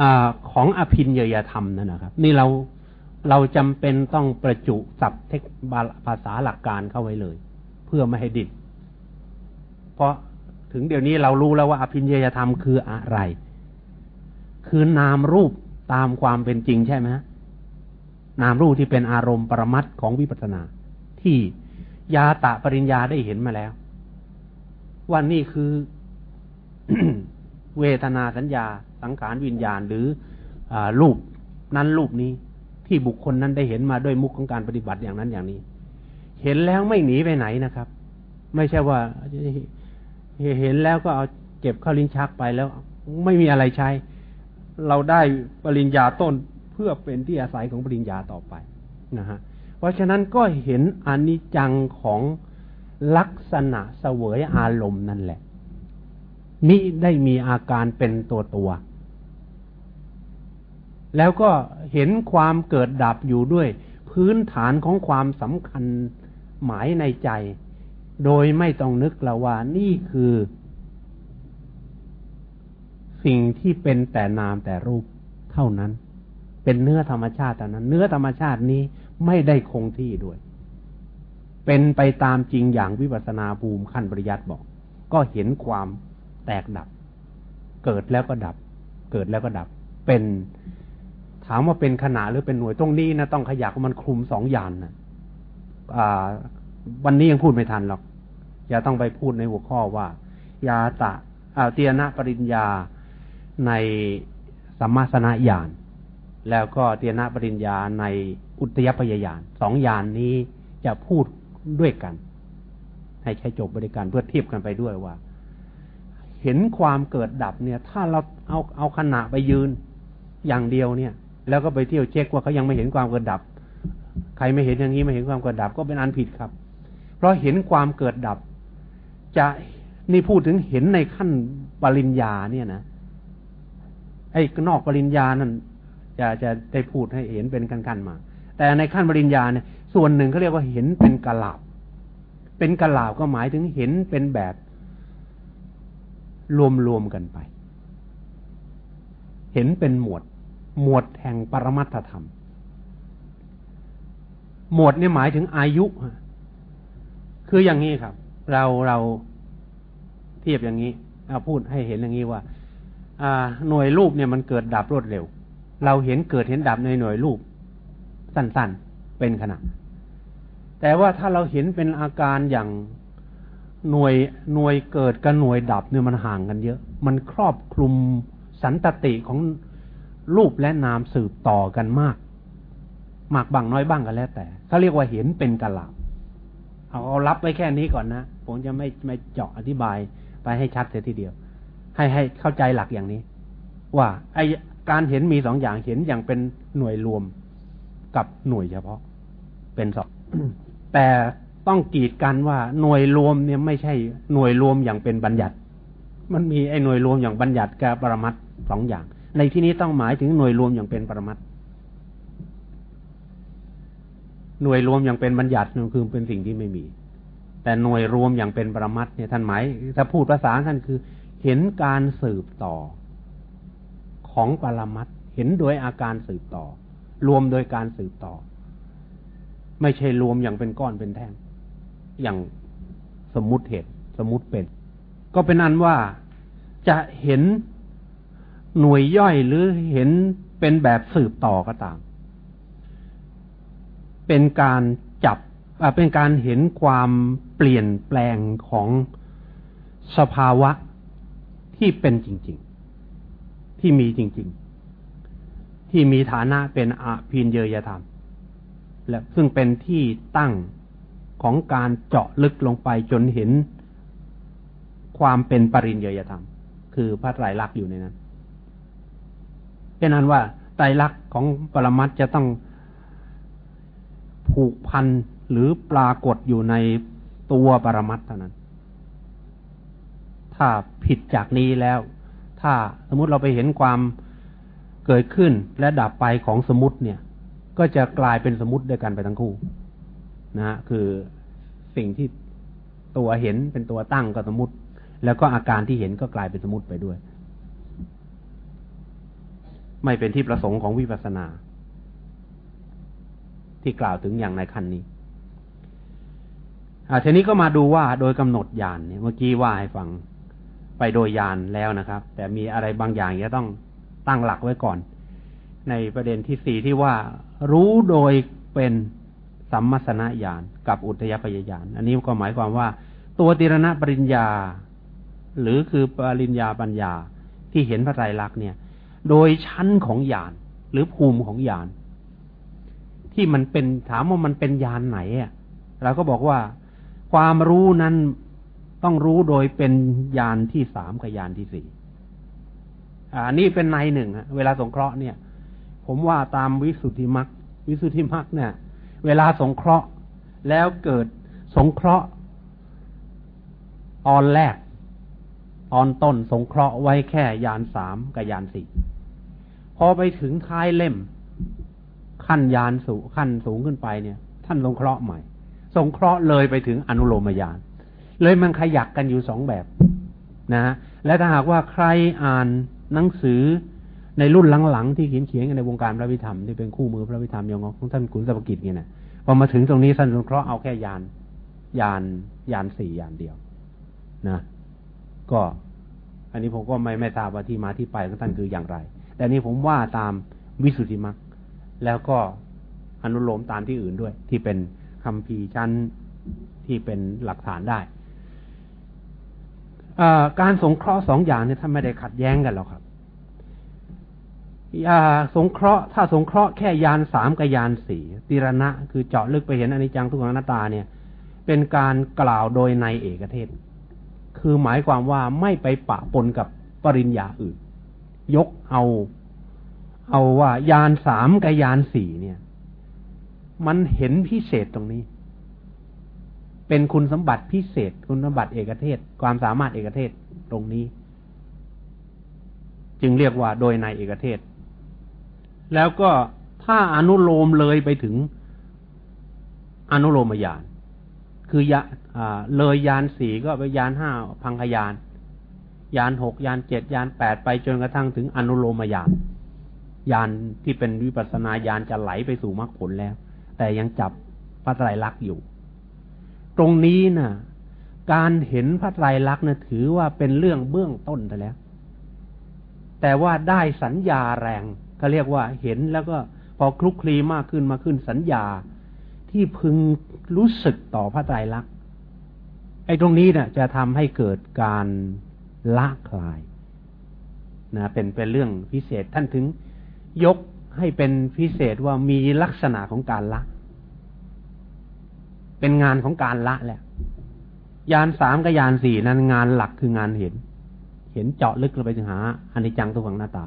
อของอภินยยธรรมนั่นนะครับ นี่เราเราจำเป็นต้องประจุศัพท์เทคภาษาหลักการเข้าไว้เลย เพื่อไม่ให้ดิดเพราะถึงเดี๋ยวนี้เรารู้แล้วว่าอภินญยธรรมคืออะไร คือนามรูปตามความเป็นจริงใช่ไหมนามรูปที่เป็นอารมณ์ปรมัตของวิปัสสนาที่ ยาตะปริญญาได้เห็นมาแล้ว ว่านี่คือ เวทนาสัญญา สังขารวิญญาณหรืออรูปนั้นรูปนี้ ที่บุคคลนั้นได้เห็นมาด้วยมุขของการปฏิบัติอย่างนั้นอย่างนี้ เห็นแล้วไม่หนีไปไหนนะครับ ไม่ใช่ว่าเห็นแล้วก็เอาเก็บเข้าลิ้นชักไปแล้ว ไม่มีอะไรใช้ เราได้ปริญญาต้นเพื่อเป็นที่อาศัยของปริญญาต่อไปนะฮะ เพราะฉะนั้นก็เห็นอนิจจังของลักษณะเสวยอารมณ์นั่นแหละมิได้มีอาการเป็นตัวตัว แล้วก็เห็นความเกิดดับอยู่ด้วย พื้นฐานของความสำคัญหมายในใจ โดยไม่ต้องนึกละว่านี่คือ สิ่งที่เป็นแต่นามแต่รูปเท่านั้น เป็นเนื้อธรรมชาติเท่านั้น เนื้อธรรมชาตินี้ ไม่ได้คงที่ด้วย เป็นไปตามจริงอย่างวิปัสนาภูมิขั้นปริยัติบอก ก็เห็นความแตกดับ เกิดแล้วก็ดับ เกิดแล้วก็ดับ เป็นถามว่าเป็นขนาดหรือเป็นหน่วยตรงนี้นะต้องขยักมันคลุมสองยานนะอ่าวันนี้ยังพูดไม่ทันหรอกอย่าต้องไปพูดในหัวข้อว่า ยาตะอาเตียนะปริญญาในสัมมาสนญาณ แล้วก็เตียนะปริญญาในอุตยพยายานสองยานนี้จะพูดด้วยกัน ให้ใช้จบบริการเพื่อเทียบกันไปด้วยว่า เห็นความเกิดดับเนี่ย ถ้าเราเอาเอาขณะไปยืนอย่างเดียวเนี่ย แล้วก็ไปเที่ยวเช็คว่าเขายังไม่เห็นความเกิดดับ ใครไม่เห็นอย่างนี้ไม่เห็นความเกิดดับก็เป็นอันผิดครับ เพราะเห็นความเกิดดับ จะนี่พูดถึงเห็นในขั้นปริญญาเนี่ยนะไอ้นอกปริญญานั่น จะจะได้พูดให้เห็นเป็นกันๆมา แต่ในขั้นปริญญาเนี่ย ส่วนหนึ่งเขาเรียกว่าเห็นเป็นกลาบเป็นกลาบก็หมายถึงเห็นเป็นแบบรวมๆกันไป เห็นเป็นหมวด หมวดแห่งปรมัตถธรรม หมวดนี่หมายถึงอายุ คืออย่างนี้ครับ เราเราเทียบอย่างนี้เอาพูดให้เห็นอย่างนี้ว่า อ่า หน่วยรูปเนี่ยมันเกิดดับรวดเร็ว เราเห็นเกิดเห็นดับในหน่วยรูป สั้นๆ เป็นขณะ แต่ว่าถ้าเราเห็นเป็นอาการอย่างหน่วยหน่วยเกิดกับหน่วยดับเนี่ยมันห่างกันเยอะ มันครอบคลุมสันตติของรูปและนามสืบต่อกันมาก มากบ้างน้อยบ้างกันแล้วแต่เขาเรียกว่าเห็นเป็นกะลาบเอาเอารับไว้แค่นี้ก่อนนะผมจะไม่ไม่เจาะอธิบายไปให้ชัดเสียทีเดียว ให้ให้เข้าใจหลักอย่างนี้ ว่าไอ การเห็นมีสองอย่างเห็นอย่างเป็นหน่วยรวมกับหน่วยเฉพาะ เป็นสองแต่ต้องกีดกันว่าหน่วยรวมเนี่ยไม่ใช่หน่วยรวมอย่างเป็นบัญญัติ มันมีไอ้หน่วยรวมอย่างบัญญัติกับปรมัตสองอย่าง ในที่นี้ต้องหมายถึงหน่วยรวมอย่างเป็นปรมัตหน่วยรวมอย่างเป็นบัญญัตินั่นคือเป็นสิ่งที่ไม่มี แต่หน่วยรวมอย่างเป็นปรมัตเนี่ยท่านหมายถ้าพูดภาษาท่านคือ เห็นการสืบต่อ ของปรมัตเห็นโดยอาการสืบต่อ รวมโดยการสืบต่อ ไม่ใช่รวมอย่างเป็นก้อนเป็นแท่งอย่างสมมุติเหตุสมมุติเป็น ก็เป็นอันว่าจะเห็นหน่วยย่อยหรือเห็นเป็นแบบสืบต่อก็ตาม เป็นการจับเป็นการเห็นความเปลี่ยนแปลงของสภาวะที่เป็นจริง ที่มีจริง ๆ ที่มีฐานะเป็นอภินเยยธรรม และซึ่งเป็นที่ตั้งของการเจาะลึกลงไปจนเห็นความเป็นปริญเยยธรรม คือพระไตรลักษณ์อยู่ในนั้นเป็นนั้นว่าไตรลักษณ์ของปรมัตจะต้องผูกพันหรือปรากฏอยู่ในตัวปรมัตเท่านั้น ถ้าผิดจากนี้แล้ว ถ้าสมมติเราไปเห็นความเกิดขึ้นและดับไปของสมมติเนี่ย ก็จะกลายเป็นสมมติด้วยกันไปทั้งคู่นะฮะคือสิ่งที่ตัวเห็นเป็นตัวตั้งก็สมมติ แล้วก็อาการที่เห็นก็กลายเป็นสมมติไปด้วย ไม่เป็นที่ประสงค์ของวิปัสสนา ที่กล่าวถึงอย่างในขั้นนี้อาทีนี้ก็มาดูว่าโดยกำหนดญาณเนี่ยเมื่อกี้ว่าให้ฟัง ไปโดยยานแล้วนะครับ แต่มีอะไรบางอย่างจะต้องตั้งหลักไว้ก่อน ในประเด็นที่สี่ที่ว่ารู้โดยเป็นสัมมสนญาณกับอุทยพยญาณ อันนี้ก็หมายความว่า ตัวติรณปริญญา หรือคือปริญญาปัญญาที่เห็นพระไตรลักษณ์เนี่ย โดยชั้นของญาณหรือภูมิของญาณที่มันเป็นถามว่ามันเป็นญาณไหนอะเราก็บอกว่าความรู้นั้น ต้องรู้โดยเป็นยานที่สามกับยานที่สี่อันนี้เป็นในหนึ่งเวลาสงเคราะห์เนี่ย ผมว่าตามวิสุทธิมรรควิสุทธิมรรคเนี่ย เวลาสงเคราะห์แล้วเกิดสงเคราะห์ตอนแรกตอนต้นสงเคราะห์ไว้แค่ยานสามกับยานสี่พอไปถึงท้ายเล่ม ขั้นยานสูงขั้นสูงขึ้นไปเนี่ย ท่านสงเคราะห์ใหม่ สงเคราะห์เลยไปถึงอนุโลมยาน เลยมันขยักกันอยู่สองแบบนะฮะและถ้าหากว่าใครอ่านหนังสือในรุ่นหลังๆที่เขียนเขียนกันในวงการพระวิธรรมที่เป็นคู่มือพระวิธรรมย่างของท่านกุลสภกิจเนี่ยนะพอมาถึงตรงนี้ท่านสงเคราะห์เอาแค่ยานยานยานสี่ยานเดียวนะ ก็ อันนี้ผมก็ไม่ไม่ทราบว่าที่มาที่ไปของท่านคืออย่างไร แต่นี้ผมว่าตามวิสุทธิมรรคแล้วก็อนุโลมตามที่อื่นด้วย ที่เป็นคำพีชั้นที่เป็นหลักฐานได้ การสงเคราะห์สองอย่างนี้ท่านไม่ได้ขัดแย้งกันหรอกครับยาสงเคราะห์ถ้าสงเคราะห์แค่ยานสามกับยานสี่ติรณะ คือเจาะลึกไปเห็นอนิจจังทุกขังหน้าตาเนี่ย เป็นการกล่าวโดยในเอกเทศ คือหมายความว่าไม่ไปปะปนกับปริญญาอื่น ยกเอา เอาว่ายานสามกับยานสี่เนี่ย มันเห็นพิเศษตรงนี้ เป็นคุณสมบัติพิเศษ คุณสมบัติเอกเทศ ความสามารถเอกเทศตรงนี้ จึงเรียกว่าโดยในเอกเทศ แล้วก็ถ้าอนุโลมเลยไปถึงอนุโลมยาน คือยาเลยยานสี่ก็ไปยานห้าพังคยาน ยานหกยานเจ็ดยานแปดไปจนกระทั่งถึงอนุโลมยาน ยานที่เป็นวิปัสนาญาณจะไหลไปสู่มรรคผลแล้ว แต่ยังจับพระไตรลักษณ์อยู่ ตรงนี้นะ่ะ การเห็นพระไตรลักษณ์นะถือว่าเป็นเรื่องเบื้องต้นแต่แล้ว แต่ว่าได้สัญญาแรงเขาเรียกว่าเห็นแล้วก็พอคลุกคลีมากขึ้นมาขึ้นสัญญาที่พึงรู้สึกต่อพระไตรลักษณ์ไอ้ตรงนี้เนะ่ยจะทำให้เกิดการละคลายนะเป็นเป็นเรื่องพิเศษท่านถึงยกให้เป็นพิเศษว่ามีลักษณะของการละ เป็นงานของการละแหละยานสามกับยานสี่นั้นงานหลักคืองานเห็น เห็นเจาะลึกลงไปถึงหาอนิจจังตัวของหน้าตา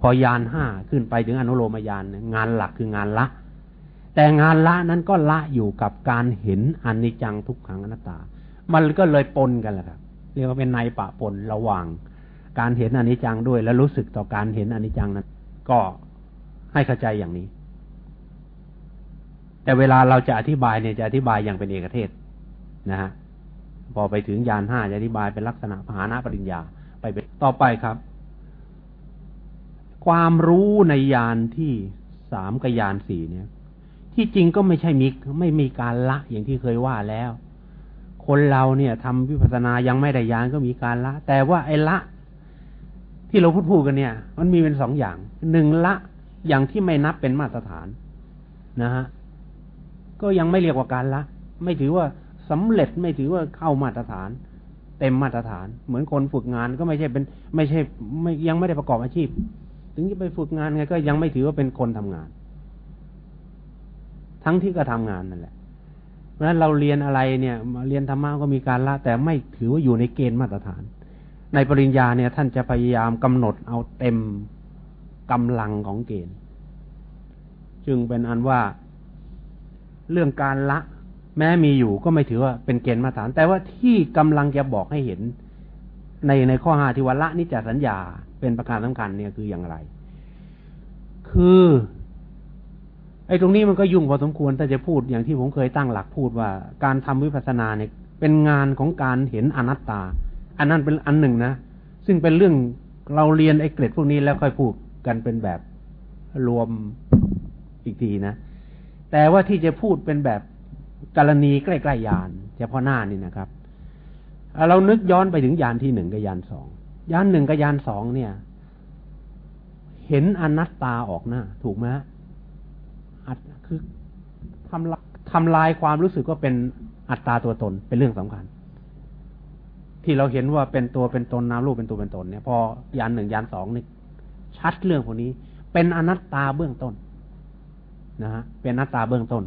พอยานห้าขึ้นไปถึงอนุโลมยานงานหลักคืองานละ แต่งานละนั้นก็ละอยู่กับการเห็นอนิจจังทุกขังอนัตตา มันก็เลยปนกันแหละครับเรียกว่าเป็นในปะปนระหว่าง การเห็นอนิจจังด้วยและรู้สึกต่อการเห็นอนิจจังนั้น ก็ให้เข้าใจอย่างนี้ แต่เวลาเราจะอธิบายเนี่ยจะอธิบายอย่างเป็นเอกเทศนะฮะพอไปถึงยานห้าจะอธิบายเป็นลักษณะภาณะปริญญาไปต่อไปครับ ความรู้ในยานที่สามกับยานสี่เนี่ย ที่จริงก็ไม่ใช่มีไม่มีการละอย่างที่เคยว่าแล้ว คนเราเนี่ยทำวิปัสสนายังไม่ได้ยานก็มีการละ แต่ว่าไอ้ละ ที่เราพูดพูดกันเนี่ย มันมีเป็นสองอย่างหนึ่งละอย่างที่ไม่นับเป็นมาตรฐานนะฮะ ก็ยังไม่เรียกว่าการละ ไม่ถือว่าสำเร็จไม่ถือว่าเข้ามาตรฐาน เต็มมาตรฐาน เหมือนคนฝึกงานก็ไม่ใช่เป็น ไม่ใช่ไม่ยังไม่ได้ประกอบอาชีพ ถึงจะไปฝึกงานไงก็ยังไม่ถือว่าเป็นคนทำงาน ทั้งที่ก็ทำงานนั่นแหละเพราะฉะนั้นเราเรียนอะไรเนี่ยเรียนธรรมะก็มีการละ แต่ไม่ถือว่าอยู่ในเกณฑ์มาตรฐาน ในปริญญาเนี่ย ท่านจะพยายามกำหนดเอาเต็มกำลังของเกณฑ์ จึงเป็นอันว่า เรื่องการละ แม้มีอยู่ก็ไม่ถือว่าเป็นเกณฑ์มาตรฐาน แต่ว่าที่กำลังจะบอกให้เห็น ในในข้อหาที่ว่าละนิจจสัญญาเป็นประการสำคัญเนี่ยคืออย่างไร คือไอ้ตรงนี้มันก็ยุ่งพอสมควรถ้าจะพูดอย่างที่ผมเคยตั้งหลักพูดว่า การทำวิปัสสนาเนี่ยเป็นงานของการเห็นอนัตตา อันนั้นเป็นอันหนึ่งนะ ซึ่งเป็นเรื่องเราเรียนไอ้เกร็ดพวกนี้แล้วค่อยพูดกันเป็นแบบรวมอีกทีนะ แต่ว่าที่จะพูดเป็นแบบกรณีใกล้ๆยานเฉพาะหน้านี่นะครับ เรานึกย้อนไปถึงยานที่หนึ่งกับยานสองยานหนึ่งกับยานสองเนี่ย เห็นอนัตตาออกหน้า ถูกไหมอัดคือทำลายทำลายความรู้สึกว่าเป็นอัตตาตัวตนเป็นเรื่องสำคัญ ที่เราเห็นว่าเป็นตัวเป็นตนนามรูปเป็นตัวเป็นตนเนี่ย พอยานหนึ่งยานสองนี่ชัดเรื่องพวกนี้ เป็นอนัตตาเบื้องต้น นะฮะเป็นอนัตตาเบื้องต้น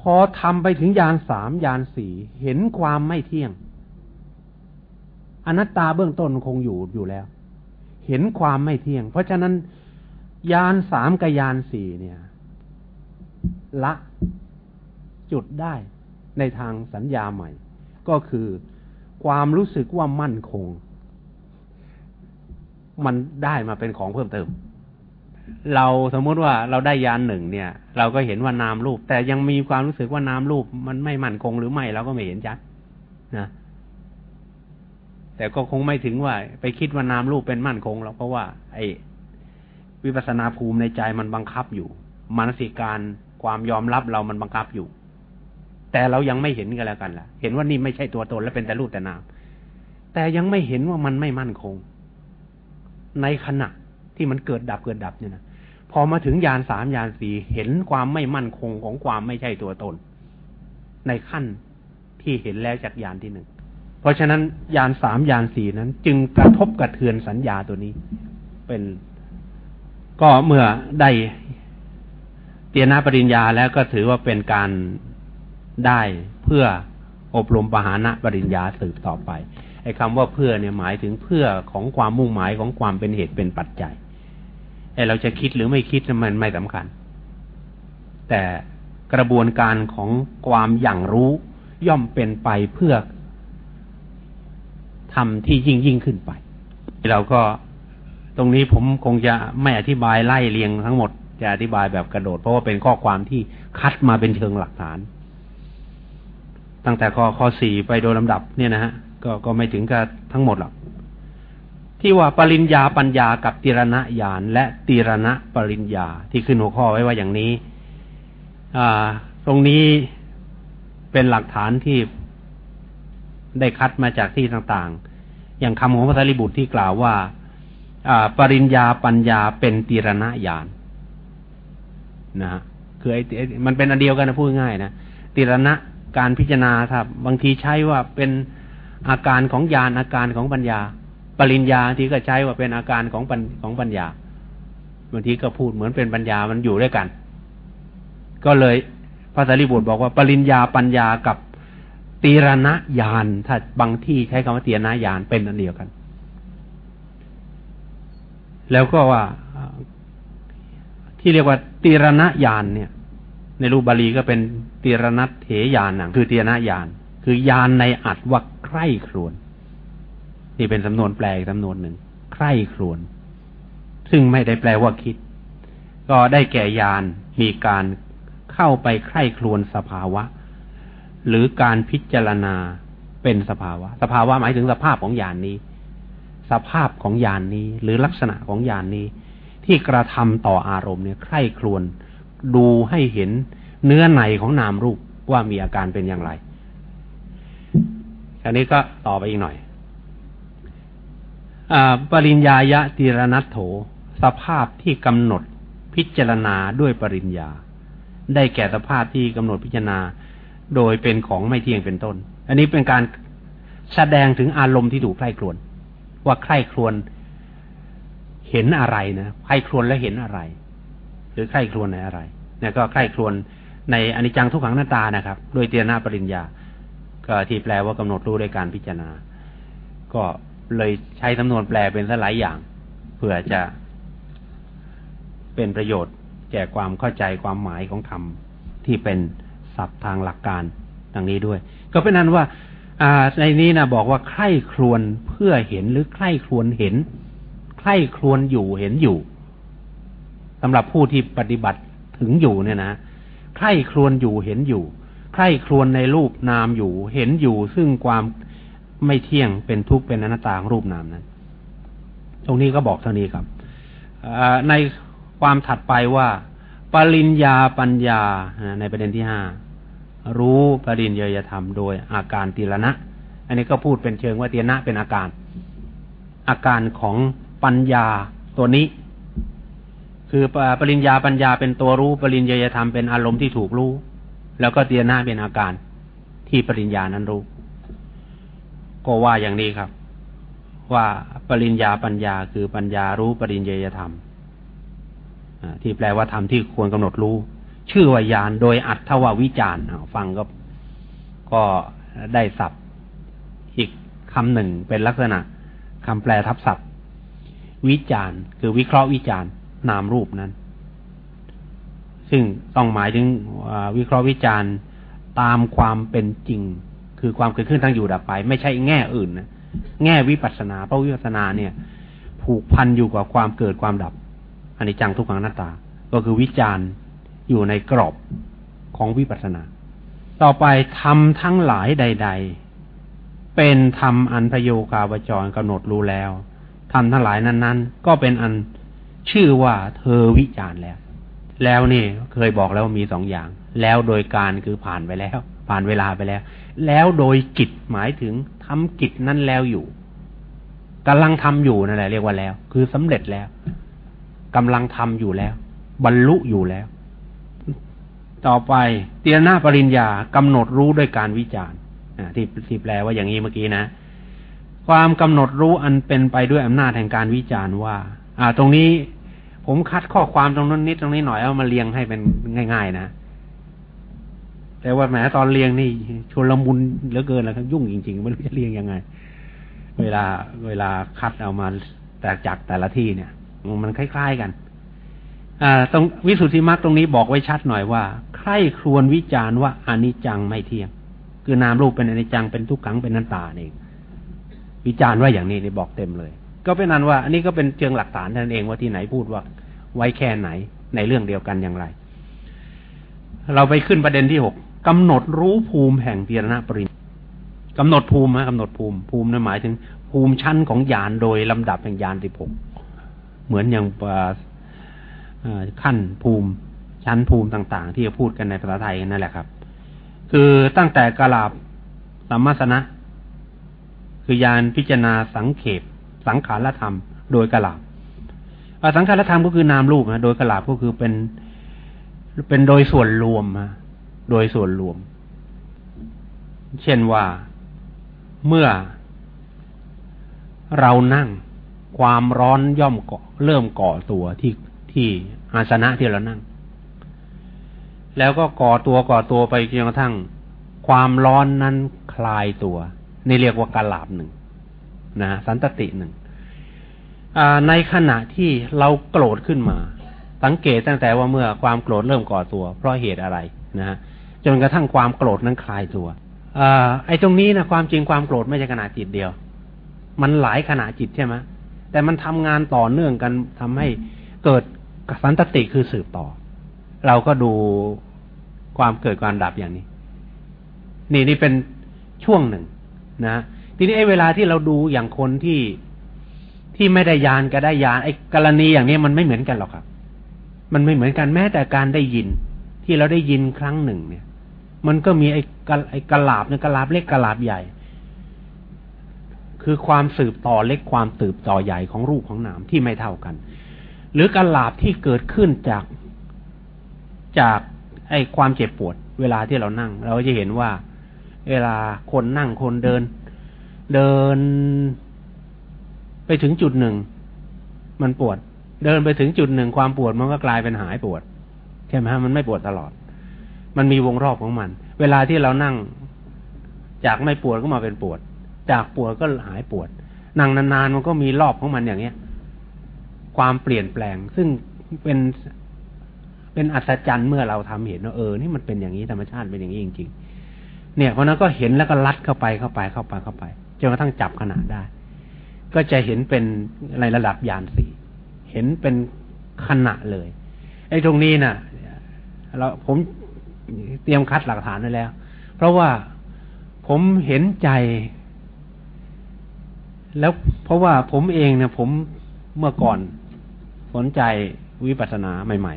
พอทำไปถึงยานสามยานสี่เห็นความไม่เที่ยง อนัตตาเบื้องต้นคงอยู่อยู่แล้ว เห็นความไม่เที่ยง เพราะฉะนั้นยานสามกับยานสี่เนี่ย ละจุดได้ในทางสัญญาใหม่ ก็คือความรู้สึกว่ามั่นคง มันได้มาเป็นของเพิ่มเติม เราสมมุติว่าเราได้ยานหนึ่งเนี่ย เราก็เห็นว่านามรูป แต่ยังมีความรู้สึกว่านามรูปมันไม่มั่นคงหรือไม่เราก็ไม่เห็นชัดนะแต่ก็คงไม่ถึงว่า ไปคิดว่านามรูปเป็นมั่นคงหรอกเพราะว่า ไอ้วิปัสนาภูมิในใจมันบังคับอยู่มานสิการความยอมรับเรามันบังคับอยู่ แต่เรายังไม่เห็นกันแล้วกันล่ะ เห็นว่านี่ไม่ใช่ตัวตนและเป็นแต่รูปแต่นาม แต่ยังไม่เห็นว่ามันไม่มั่นคง ในขณะ ที่มันเกิดดับเกิดดับเนี่ยนะพอมาถึงยานสามยานสี่เห็นความไม่มั่นคงของความไม่ใช่ตัวตน ในขั้นที่เห็นแล้วจากยานที่หนึ่งเพราะฉะนั้นยานสามยานสี่นั้น จึงกระทบกระเทือนสัญญาตัวนี้ เป็นก็เมื่อได้เตียนาปริญญาแล้วก็ถือว่าเป็นการได้เพื่ออบรมปหานะปริญญาสืบต่อไปไอ้คำว่าเพื่อเนี่ยหมายถึงเพื่อของความมุ่งหมายของความเป็นเหตุเป็นปัจจัย ไอ้เราจะคิดหรือไม่คิดมันไม่สำคัญ แต่กระบวนการของความอย่างรู้ย่อมเป็นไปเพื่อทำที่ยิ่งยิ่งขึ้นไปเราก็ตรงนี้ผมคงจะไม่อธิบายไล่เรียงทั้งหมด จะอธิบายแบบกระโดด เพราะว่าเป็นข้อความที่คัดมาเป็นเชิงหลักฐาน ตั้งแต่ข้อข้อสี่ไปโดยลำดับเนี่ยนะฮะก็ก็ไม่ถึงกับทั้งหมดหรอก ที่ว่าปริญญาปัญญากับติรณญาณและติรณปริญญาที่ขึ้นหัวข้อไว้ว่าอย่างนี้ตรงนี้เป็นหลักฐานที่ได้คัดมาจากที่ต่างๆ อย่างคำของพระสารีบุตรที่กล่าวว่าอ่าปริญญาปัญญาเป็นติรณญาณนะฮะคือไอ้มันเป็นอันเดียวกันนะพูดง่ายนะติรณะการพิจารณาครับ บางทีใช้ว่าเป็นอาการของญาณอาการของปัญญา ปริญญาที่ก็ใช้ว่าเป็นอาการของปัญของปัญญาบางทีก็พูดเหมือนเป็นปัญญามันอยู่ด้วยกัน ก็เลยพระสารีบุตรบอกว่า ปริญญาปัญญากับตีรณญาณถ้าบางที่ใช้คำว่าตีรณญาณเป็นอันเดียวกัน แล้วก็ว่าที่เรียกว่าตีรณญาณเนี่ย ในรูปบาลีก็เป็นตีรณัตเถยานังคือตีรณญาณคือยานในอัดว่าใคร่ครวน นี่เป็นสำนวนแปลอีกสำนวนหนึ่งใคร่ครวน ซึ่งไม่ได้แปลว่าคิด ก็ได้แก่ยานมีการเข้าไปใคร่ครวนสภาวะ หรือการพิจารณาเป็นสภาวะ สภาวะหมายถึงสภาพของยานนี้ สภาพของยานนี้ หรือลักษณะของยานนี้ ที่กระทำต่ออารมณ์เนี่ยใคร่ครวน ดูให้เห็นเนื้อในของนามรูปว่ามีอาการเป็นอย่างไรอันนี้ก็ต่อไปอีกหน่อย ปริญญายะติรนัตโถ สภาพที่กำหนดพิจารณาด้วยปริญญา ได้แก่สภาพที่กำหนดพิจารณา โดยเป็นของไม่เที่ยงเป็นต้น อันนี้เป็นการแสดงถึงอารมณ์ที่ถูกใคร่ครวน ว่าใคร่ครวนเห็นอะไรนะใคร่ครวนแล้วเห็นอะไร หรือใคร่ครวนในอะไรเนี่ยก็ใคร่ครวนในอนิจจังทุกขังหน้าตานะครับโดยเตียนาปริญญา ก็ที่แปลว่ากำหนดรู้โดยการพิจารณา ก็ เลยใช้สำนวนแปลเป็นสหลายอย่าง เพื่อจะเป็นประโยชน์ แก่ความเข้าใจความหมายของธรรมที่เป็นศัพท์ทางหลักการดังนี้ด้วย ก็เป็นนั้นว่าในนี้นะบอกว่าใคร่ครวนเพื่อเห็นหรือใคร่ครวนเห็น ใคร่ครวญอยู่เห็นอยู่สำหรับผู้ที่ปฏิบัติถึงอยู่เนี่ยนะใคร่ครวญอยู่เห็นอยู่ ใคร่ครวญในรูปนามอยู่ เห็นอยู่ซึ่งความ ไม่เที่ยงเป็นทุกข์เป็นอนัตตาของรูปนามนั้น ตรงนี้ก็บอกเท่านี้ครับในความถัดไปว่า ปริญญาปัญญาในประเด็นที่ห้ารู้ปริญญาธรรมโดยอาการตีละนะอันนี้ก็พูดเป็นเชิงว่าตียนะเป็นอาการ อาการของปัญญาตัวนี้ คือปริญญาปัญญาเป็นตัวรู้ปริญญาธรรมเป็นอารมณ์ที่ถูกรู้ แล้วก็ตียนาเป็นอาการที่ปริญญานั้นรู้ ก็ว่าอย่างนี้ครับ ว่าปริญญาปัญญาคือปัญญารู้ปริญญาธรรมที่แปลว่าธรรมที่ควรกำหนดรู้ ชื่อว่ายานโดยอัตถววิจารณ์ฟังก็ก็ได้ศัพท์ อีกคำหนึ่งเป็นลักษณะคำแปลทับศัพท์ วิจารณ์ คือวิเคราะห์วิจารณ์ นามรูปนั้น ซึ่งต้องหมายถึงวิเคราะห์วิจารณ์ตามความเป็นจริง คือความเกิดขึ้นทั้งอยู่ดับไป ไม่ใช่แง่อื่นนะแง่วิปัสนาเพราะวิปัสนาเนี่ย ผูกพันอยู่กับความเกิดความดับอันนี้จังทุกขังหน้าตา ก็คือวิจารณ์อยู่ในกรอบของวิปัสสนา ต่อไปทำทั้งหลายใด ๆ เป็นธรรมอันพโยคาวจรกำหนดรู้แล้วทำทั้งหลายนั้น ๆ ก็เป็นอันชื่อว่าเธอวิจารณ์แล้ว แล้วนี่เคยบอกแล้วมีสองอย่าง แล้วโดยการคือผ่านไปแล้ว ผ่านเวลาไปแล้ว แล้วโดยกิจหมายถึงทำกิจนั้นแล้วอยู่กำลังทำอยู่นั่นแหละเรียกว่าแล้ว คือสำเร็จแล้วกำลังทำอยู่แล้ว บรรลุอยู่แล้ว ต่อไปเตียนาปริญญากำหนดรู้ด้วยการวิจารณ์ที่ที่แปลว่าอย่างนี้เมื่อกี้นะ ความกำหนดรู้อันเป็นไปด้วยอำนาจแห่งการวิจารณ์ว่า อ่า ตรงนี้ผมคัดข้อความตรงนั้นนิดตรงนี้หน่อยเอามาเรียงให้เป็นง่าย ๆ นะ แต่ว่าแหมตอนเรียงนี่ชวนละมุนเหลือเกินแล้วครับยุ่งจริงๆไม่รู้จะเรียงยังไง เวลาเวลาคัดเอามาแต่จากแต่ละที่เนี่ย มันคล้ายๆกัน อ่า ตรงวิสุทธิมรรคตรงนี้บอกไว้ชัดหน่อยว่าใครครวนวิจารณ์ว่าอนิจจังไม่เที่ยง คือนามรูปเป็นอนิจจังเป็นทุกขังเป็นนันตาเองวิจารณ์ว่าอย่างนี้นี่บอกเต็มเลย ก็เป็นนั้นว่า อันนี้ก็เป็นเชิงหลักฐานท่านเองว่าที่ไหนพูดว่า ไว้แค่ไหนในเรื่องเดียวกันอย่างไร เราไปขึ้นประเด็นที่หก กำหนดรู้ภูมิแห่งเตียรณปริญกำหนดภูมินะกำหนดภูมิภูมินั้นหมายถึง ภูมิชั้นของยานโดยลำดับแห่งยานที่ผมเหมือนอย่างขั้นภูมิชั้นภูมิต่าง ๆ ที่จะพูดกันในภาษาไทยนั่นแหละครับ คือตั้งแต่กลาบสัมมาสนะ คือยานพิจารณาสังเขปสังขารธรรม โดยกลาบสังขารธรรมก็คือนามรูปนะโดยกลาบก็คือเป็นเป็นโดยส่วนรวมนะ โดยส่วนรวม เช่นว่าเมื่อเรานั่งความร้อนย่อมเกาะเริ่มก่อตัวที่ที่อาสนะที่เรานั่ง แล้วก็ก่อตัวก่อตัวไปจนกระทั่ง ความร้อนนั้นคลายตัว นี่เรียกว่ากาลาบหนึ่งนะสันตติหนึ่งในขณะที่เราโกรธขึ้นมา สังเกตตั้งแต่ว่าเมื่อความโกรธเริ่มก่อตัว เพราะเหตุอะไรนะฮะ จนกระทั่งความโกรธนั้นคลายตัวอไอ้ตรงนี้นะความจริงความโกรธไม่ใช่ขณะจิตเดียว มันหลายขณะจิตใช่ไหมแต่มันทำงานต่อเนื่องกันทำให้เกิดสันตติคือสืบต่อ เราก็ดูความเกิดความดับอย่างนี้ นี่นี่เป็นช่วงหนึ่งนะทีนี้ไอ้เวลาที่เราดูอย่างคนที่ที่ไม่ได้ยานก็ได้ยานไอ้กรณีอย่างนี้มันไม่เหมือนกันหรอกครับ มันไม่เหมือนกันแม้แต่การได้ยินที่เราได้ยินครั้งหนึ่งเนี่ย มันก็มีไอ้กไอ้กระลาบเนี่ยกระลาบเล็กกระลาบใหญ่ คือความสืบต่อเล็กความสืบต่อใหญ่ของรูปของนามที่ไม่เท่ากัน หรือกระลาบที่เกิดขึ้นจากจากไอ้ความเจ็บปวด เวลาที่เรานั่ง เราจะเห็นว่า เวลาคนนั่งคนเดิน เดิน ไปถึงจุดหนึ่ง มันปวด เดินไปถึงจุดหนึ่งความปวดมันก็กลายเป็นหายปวดใช่ไหมฮะมันไม่ปวดตลอด มันมีวงรอบของมัน เวลาที่เรานั่ง จากไม่ปวดก็มาเป็นปวด จากปวดก็หายปวด นั่งนานๆมันก็มีรอบของมันอย่างเนี้ย ความเปลี่ยนแปลง ซึ่งเป็นเป็นอัศจรรย์เมื่อเราทำเห็นว่าเออ นี่มันเป็นอย่างนี้ธรรมชาติเป็นอย่างนี้จริงๆ เนี่ยเพราะนั้นก็เห็นแล้วก็ลัดเข้าไปเข้าไปเข้าไปเข้าไปจนกระทั่งจับขนาดได้ ก็จะเห็นเป็นในระดับยานสี่เห็นเป็นขณะเลยไอ้ตรงนี้นะ่ะ เราผม เตรียมคัดหลักฐานไว้แล้ว เพราะว่าผมเห็นใจ แล้วเพราะว่าผมเองเนี่ยผมเมื่อก่อนสนใจวิปัสสนาใหม่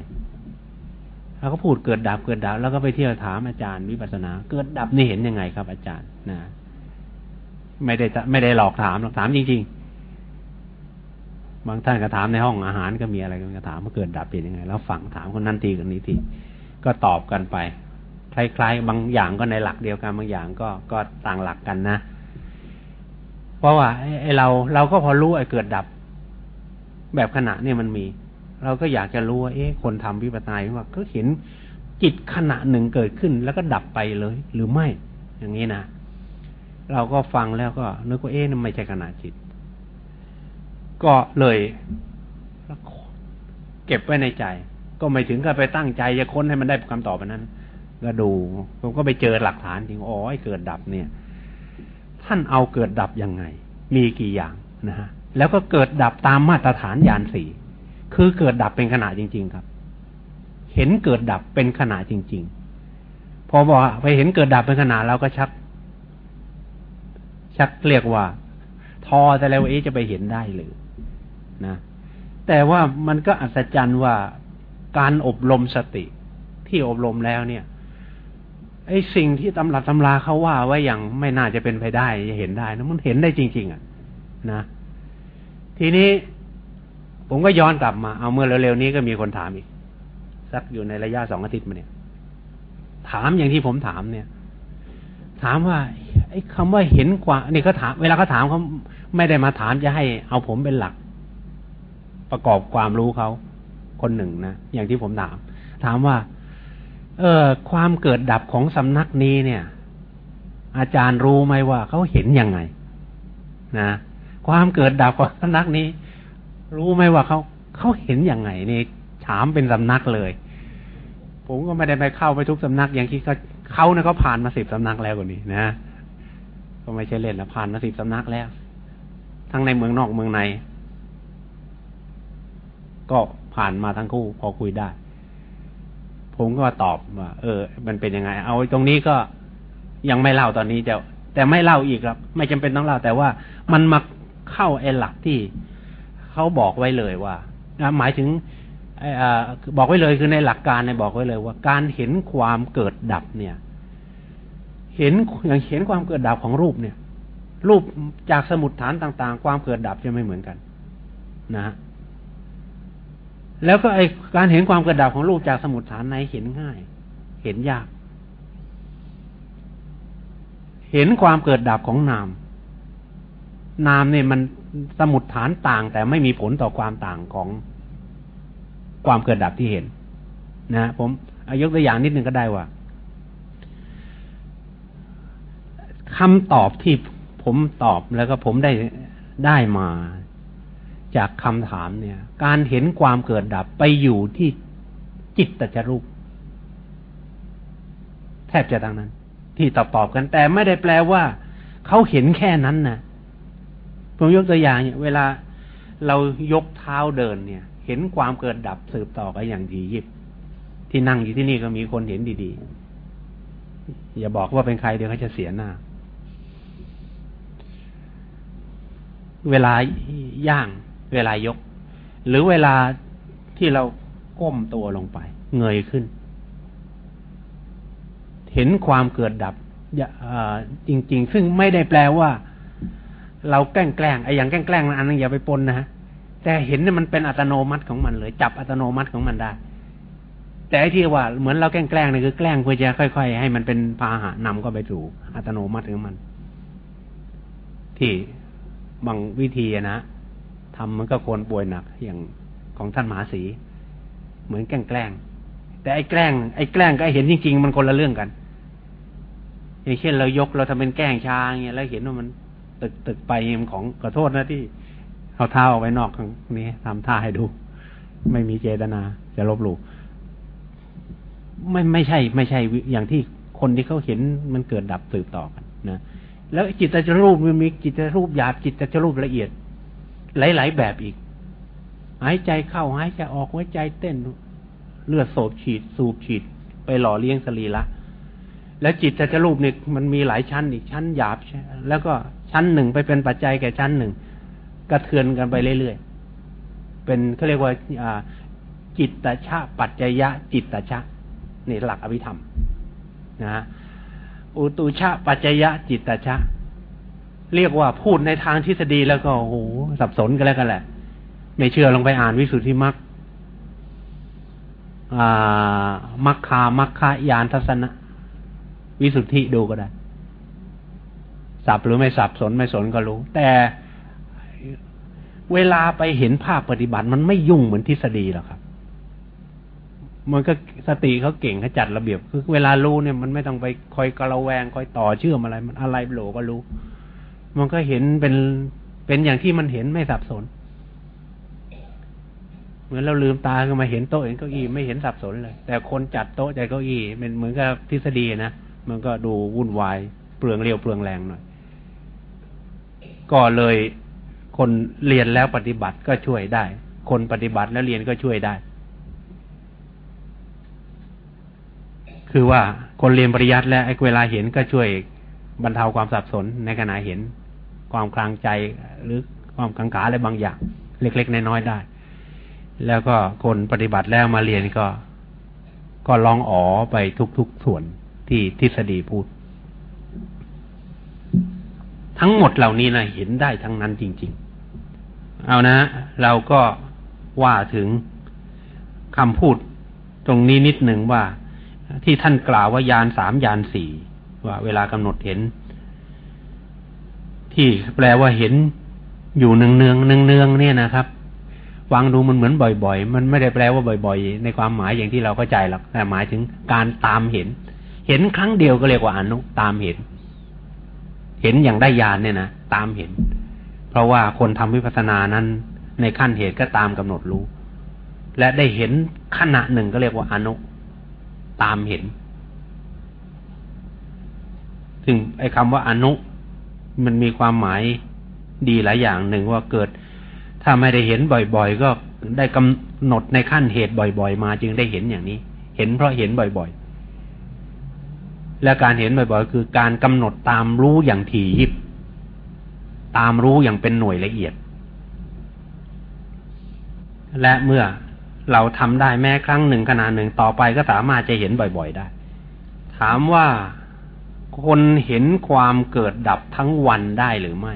ๆ แล้วก็พูดเกิดดับเกิดดับ แล้วก็ไปเที่ยวถามอาจารย์วิปัสสนา เกิดดับนี่เห็นยังไงครับ อาจารย์นะไม่ได้ไม่ได้หลอกถามหรอกถามจริง ๆ บางท่านก็ถามในห้องอาหารก็มีอะไรก็ถามว่าเกิดดับเป็นยังไง แล้วฝังถามคนนั้นทีคนนี้ทีก็ตอบกันไป คล้ายๆ บางอย่างก็ในหลักเดียวกันบางอย่างก็ก็ต่างหลักกันนะ เพราะว่าไอ้เราเราก็พอรู้ไอ้เกิดดับ แบบขณะเนี่ยมันมี เราก็อยากจะรู้ว่าเอ๊ะคนทำวิปัสสนาว่าก็เห็นจิตขณะหนึ่งเกิดขึ้นแล้วก็ดับไปเลย หรือไม่ อย่างนี้นะเราก็ฟังแล้วก็นึกว่าเอ๊ะนั่นไม่ใช่ขณะจิต ก็เลยเก็บไว้ในใจ ก็ไม่ถึงกับไปตั้งใจจะค้นให้มันได้คำตอบแบบนั้น ก็ดูผมก็ไปเจอหลักฐานจริงอ๋อไอ้เกิดดับเนี่ย ท่านเอาเกิดดับยังไง มีกี่อย่างนะฮะแล้วก็เกิดดับตามมาตรฐานยานสี่คือเกิดดับเป็นขณะจริง ๆ ครับ เห็นเกิดดับเป็นขณะจริง ๆ พอบอกไปเห็นเกิดดับเป็นขณะเราก็ชัก ชักเรียกว่า ทอแต่แล้วเอ๊จะไปเห็นได้หรือนะแต่ว่ามันก็อัศจรรย์ว่าการอบรมสติที่อบรมแล้วเนี่ย ไอ้สิ่งที่ตำรับตำราเขาว่าไว้อย่างไม่น่าจะเป็นไปได้จะเห็นได้นะมันเห็นได้จริง ๆ อะ นะ ทีนี้ผมก็ย้อนกลับมา เอาเมื่อเร็วๆนี้ก็มีคนถามอีก สักอยู่ในระยะสองอาทิตย์มาเนี่ย ถามอย่างที่ผมถามเนี่ย ถามว่า ไอ้คำว่าเห็นกว่านี่เขาถาม เวลาเขาถามเขาไม่ได้มาถามจะให้เอาผมเป็นหลัก ประกอบความรู้เขาคนหนึ่งนะอย่างที่ผมถาม ถามว่า เออ ความเกิดดับของสำนักนี้เนี่ย อาจารย์รู้ไหมว่าเขาเห็นยังไง นะความเกิดดับของสำนักนี้ รู้ไหมว่าเขาเขาเห็นยังไงนี่ถามเป็นสำนักเลย ผมก็ไม่ได้ไปเข้าไปทุกสำนัก อย่างที่เขาเขาเนี่ยเขาผ่านมาสิบสำนักแล้วกว่านี้นะก็ไม่ใช่เล่นละผ่านมาสิบสำนักแล้ว ทั้งในเมืองนอกเมืองใน ก็ผ่านมาทั้งคู่พอคุยได้ ผมก็ตอบว่าเออ มันเป็นยังไง เอาตรงนี้ก็ยังไม่เล่าตอนนี้จะแต่ไม่เล่าอีกครับ ไม่จำเป็นต้องเล่าแต่ว่ามันมาเข้าไอ้หลักที่เขาบอกไว้เลยว่าหมายถึงบอกไว้เลยคือในหลักการเนี่ยบอกไว้เลยว่า การเห็นความเกิดดับเนี่ย เห็นอย่างเห็นความเกิดดับของรูปเนี่ย รูปจากสมุดฐานต่าง ๆ ความเกิดดับจะไม่เหมือนกัน นะฮะ แล้วก็ไอการเห็นความเกิดดับของรูปจากสมุดฐานในเห็นง่าย เห็นยาก เห็นความเกิดดับของนาม นามเนี่ยมันสมุดฐานต่าง แต่ไม่มีผลต่อความต่างของความเกิดดับที่เห็น นะผมยกตัวอย่างนิดนึงก็ได้ว่าคำตอบที่ผมตอบแล้วก็ผมได้ได้มา จากคำถามเนี่ย การเห็นความเกิดดับไปอยู่ที่จิตตจรูป แทบจะดังนั้น ที่ตอบตอบกัน แต่ไม่ได้แปลว่า เขาเห็นแค่นั้นนะผมยกตัวอย่างเนี่ย เวลาเรายกเท้าเดินเนี่ย เห็นความเกิดดับสืบต่อกันอย่างดียิบ ที่นั่งอยู่ที่นี่ก็มีคนเห็นดีๆ อย่าบอกว่าเป็นใครเดี๋ยวเขาจะเสียหน้าเวลาย่าง เวลายก หรือเวลาที่เราก้มตัวลงไป เงยขึ้น เห็นความเกิดดับจริง ๆ ซึ่งไม่ได้แปลว่า เราแกล้งแกล้งไอ้อย่างแกล้งแกล้งอันนั้นอย่าไปปนนะฮะแต่เห็นเนี่ยมันเป็นอัตโนมัติของมันเลย จับอัตโนมัติของมันได้ แต่ไอ้ที่ว่าเหมือนเราแกล้งแกล้งเนี่ยคือแกล้งเพื่อจะค่อย ๆ ให้มันเป็นพาหะนำก็ไปสู่อัตโนมัติของมัน ที่บางวิธีนะ ทำมันก็ควรป่วยหนักอย่างของท่านมหาสี เหมือนแกล้งแกล้งแต่ไอ้แกล้งไอ้แกล้งก็เห็นจริงๆ มันคนละเรื่องกัน อย่างเช่นเรายกเราทำเป็นแกล้งช้างเงี้ยแล้วเห็นว่ามันตึกตึกไปมันของขอโทษนะที่เอาเท้าออกไว้นอกตรงนี้ทำท่าให้ดู ไม่มีเจตนา จะลบหลู่ไม่ไม่ใช่ ไม่ใช่อย่างที่คนที่เขาเห็นมันเกิดดับสืบต่อกันนะแล้วจิตตจรูปมันมีจิตรูปหยาบจิตตจรูปละเอียด หลาย ๆ แบบอีก หายใจเข้าหายใจออกหัวใจเต้นเลือดโสบฉีด สูบฉีด ไปหล่อเลี้ยงสรีระแล้วจิตจะรูปเนี่ยมันมีหลายชั้นอีกชั้นหยาบแล้วก็ชั้นหนึ่งไปเป็นปัจจัยแก่ชั้นหนึ่งกระเทือนกันไปเรื่อยๆเป็นเขาเรียกว่าจิตตชะ ปัจจยะ จิตตชะนี่หลักอภิธรรมนะอุตุชะ ปัจจยะ จิตตชะ เรียกว่าพูดในทางทฤษฎีแล้วก็โอ้โหสับสนกันแล้วกันแหละ ไม่เชื่อลองไปอ่านวิสุทธิมรรคมัคคามัคคายานทัศนะ วิสุทธิดูก็ได้ สับหรือไม่สับสนไม่สนก็รู้ แต่เวลาไปเห็นภาพปฏิบัติมันไม่ยุ่งเหมือนทฤษฎีหรอกครับ มันก็สติเขาเก่งเขาจัดระเบียบ คือเวลารู้เนี่ยมันไม่ต้องไปคอยกระแวงคอยต่อเชื่อมอะไร มันอะไรโหลก็รู้ มันก็เห็นเป็นเป็นอย่างที่มันเห็นไม่สับสน เหมือนเราลืมตาขึ้นมาเห็นโต๊ะเห็นเก้าอี้ไม่เห็นสับสนเลย แต่คนจัดโต๊ะจัดเก้าอี้เป็นเหมือนกับทฤษฎีนะมันก็ดูวุ่นวายเปลืองเรียวเปลืองแรงหน่อยก็เลยคนเรียนแล้วปฏิบัติก็ช่วยได้ คนปฏิบัติแล้วเรียนก็ช่วยได้ คือว่าคนเรียนปริยัติแล้วไอ้เวลาเห็นก็ช่วยบรรเทาความสับสนในขณะเห็น ความคลางใจหรือความกังขาอะไรบางอย่าง เล็กๆน้อยๆได้ แล้วก็คนปฏิบัติแล้วมาเรียนก็ ก็ลองอ๋อไปทุกๆส่วนที่ทฤษฎีพูด ทั้งหมดเหล่านี้นะเห็นได้ทั้งนั้นจริง ๆ เอานะ เราก็ว่าถึงคำพูดตรงนี้นิดหนึ่งว่าที่ท่านกล่าวว่ายานสามยานสี่ว่าเวลากำหนดเห็น ที่แปลว่าเห็นอยู่เนืองเนืองเนืองเนืองเนี่ยนะครับฟังดูมันเหมือนบ่อย ๆ มันไม่ได้แปลว่าบ่อย ๆ ในความหมายอย่างที่เราเข้าใจหรอกแต่หมายถึงการตามเห็น เห็นครั้งเดียวก็เรียกว่าอนุตามเห็น เห็นอย่างได้ยานเนี่ยนะตามเห็น เพราะว่าคนทำวิปัสสนานั้น ในขั้นเหตุก็ตามกำหนดรู้ และได้เห็นขณะหนึ่งก็เรียกว่าอนุตามเห็น ถึงไอ้คำว่าอนุ มันมีความหมายดีหลายอย่างหนึ่งว่าเกิด ถ้าไม่ได้เห็นบ่อย ๆ ก็ได้กำหนดในขั้นเหตุบ่อย ๆ มาจึงได้เห็นอย่างนี้ เห็นเพราะเห็นบ่อย ๆ และการเห็นบ่อยๆ คือการกำหนดตามรู้อย่างถี่ยิบ ตามรู้อย่างเป็นหน่วยละเอียด และเมื่อเราทำได้แม้ครั้งหนึ่งขณะหนึ่งต่อไปก็สามารถจะเห็นบ่อย ๆ ได้ ถามว่า คนเห็นความเกิดดับทั้งวันได้หรือไม่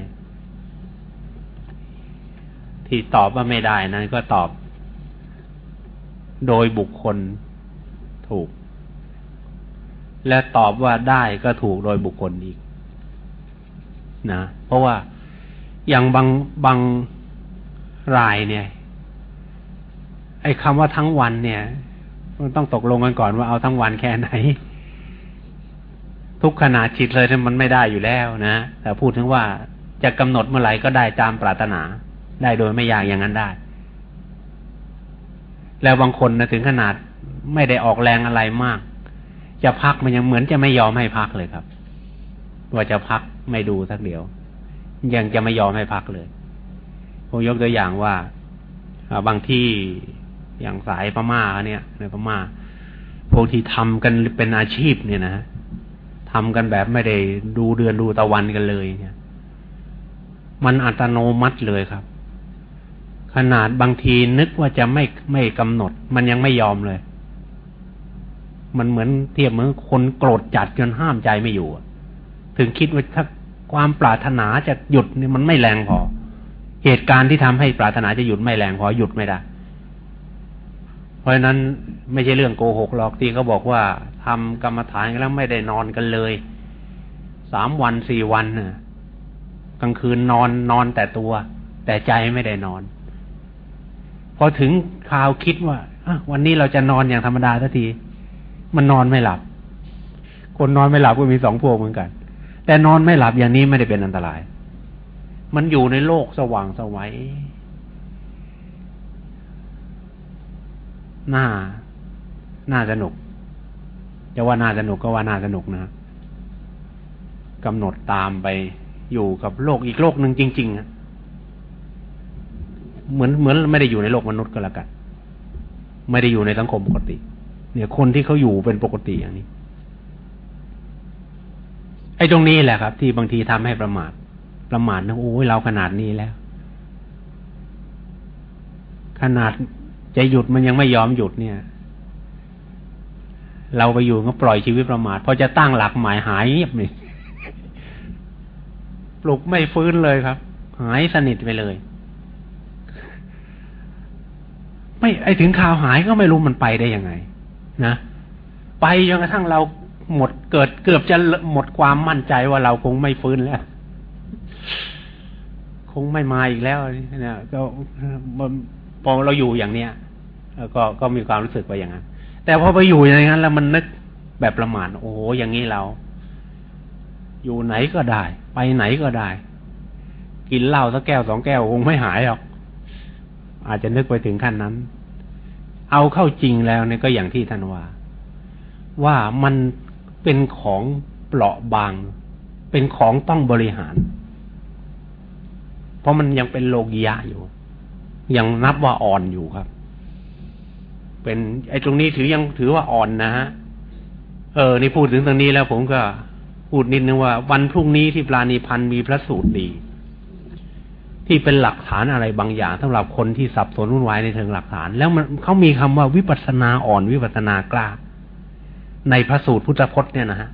ที่ตอบว่าไม่ได้นั้นก็ตอบ โดยบุคคลถูก และตอบว่าได้ก็ถูกโดยบุคคลอีก นะ เพราะว่าอย่างบางบางรายเนี่ย ไอ้คำว่าทั้งวันเนี่ย มันต้องตกลงกันก่อนว่าเอาทั้งวันแค่ไหน ทุกขณะจิตเลยมันไม่ได้อยู่แล้วนะ แต่พูดถึงว่าจะกำหนดเมื่อไหร่ก็ได้ตามปรารถนา ได้โดยไม่อยากอย่างนั้นได้ แล้วบางคนนะถึงขนาดไม่ได้ออกแรงอะไรมาก จะพักมันยังเหมือนจะไม่ยอมให้พักเลยครับ ว่าจะพักไม่ดูสักเดียว ยังจะไม่ยอมให้พักเลยผมยกตัวอย่างว่าบางที่อย่างสายพม่าเนี่ยในพม่าพวกที่ทำกันเป็นอาชีพเนี่ยนะ ทำกันแบบไม่ได้ดูเดือนดูตะวันกันเลยเนี่ย มันอัตโนมัติเลยครับ ขนาดบางทีนึกว่าจะไม่ไม่กำหนด มันยังไม่ยอมเลย มันเหมือนเทียบเหมือนคนโกรธจัดจนห้ามใจไม่อยู่ ถึงคิดว่าถ้าความปรารถนาจะหยุดเนี่ยมันไม่แรงพอ เหตุการณ์ที่ทำให้ปรารถนาจะหยุดไม่แรงพอหยุดไม่ได้ เพราะฉะนั้นไม่ใช่เรื่องโกหกหรอกที่เขาบอกว่า ทำกรรมฐานกันแล้วไม่ได้นอนกันเลยสามวันสี่วันน่ะกลางคืนนอนนอนแต่ตัว แต่ใจไม่ได้นอน พอถึงคราวคิดว่าวันนี้เราจะนอนอย่างธรรมดาสักที มันนอนไม่หลับ คนนอนไม่หลับก็มีสองพวกเหมือนกัน แต่นอนไม่หลับอย่างนี้ไม่ได้เป็นอันตราย มันอยู่ในโลกสว่างสวัยน่า น่าสนุก จะว่าน่าสนุกก็ว่าน่าสนุกนะกำหนดตามไปอยู่กับโลกอีกโลกหนึ่งจริงๆอะเหมือนเหมือนไม่ได้อยู่ในโลกมนุษย์ก็แล้วกัน ไม่ได้อยู่ในสังคมปกติ เนี่ยคนที่เขาอยู่เป็นปกติอย่างนี้ ไอ้ตรงนี้แหละครับ ที่บางทีทำให้ประมาท ประมาทนะโอ้ยเราขนาดนี้แล้ว ขนาดจะหยุดมันยังไม่ยอมหยุดเนี่ย เราไปอยู่ก็ปล่อยชีวิตประมาทพอจะตั้งหลักหมายหายเงียบเลยปลุกไม่ฟื้นเลยครับ หายสนิทไปเลย ไม่ไอถึงข่าวหายก็ไม่รู้มันไปได้ยังไง นะไปจนกระทั่งเราหมดเกิดเกือบจะหมดความมั่นใจว่าเราคงไม่ฟื้นแล้ว คงไม่มาอีกแล้วเนี่ยก็พอเราอยู่อย่างเนี้ยก็ก็มีความรู้สึกไปอย่างนั้น แต่พอไปอยู่อย่างนั้น แล้วมันนึกแบบประมาทโอ้โหอย่างนี้เรา อยู่ไหนก็ได้ ไปไหนก็ได้ กินเหล้าสักแก้วสองแก้วคงไม่หายหรอก อาจจะนึกไปถึงขั้นนั้น เอาเข้าจริงแล้วเนี่ยก็อย่างที่ท่านว่า ว่ามันเป็นของเปราะบาง เป็นของต้องบริหาร เพราะมันยังเป็นโลกียะอยู่ ยังนับว่าอ่อนอยู่ครับ เป็น ไอ้ตรงนี้ถือยังถือว่าอ่อนนะฮะเออ นี่พูดถึงตรงนี้แล้วผมก็พูดนิดนึงว่า วันพรุ่งนี้ที่ปราณีพันธ์มีพระสูตรดี ที่เป็นหลักฐานอะไรบางอย่างสำหรับคนที่สับสนวุ่นวายในเชิงหลักฐาน แล้วมันเขามีคำว่าวิปัสนาอ่อนวิปัสนากล้า ในพระสูตรพุทธพจน์เนี่ยนะฮะ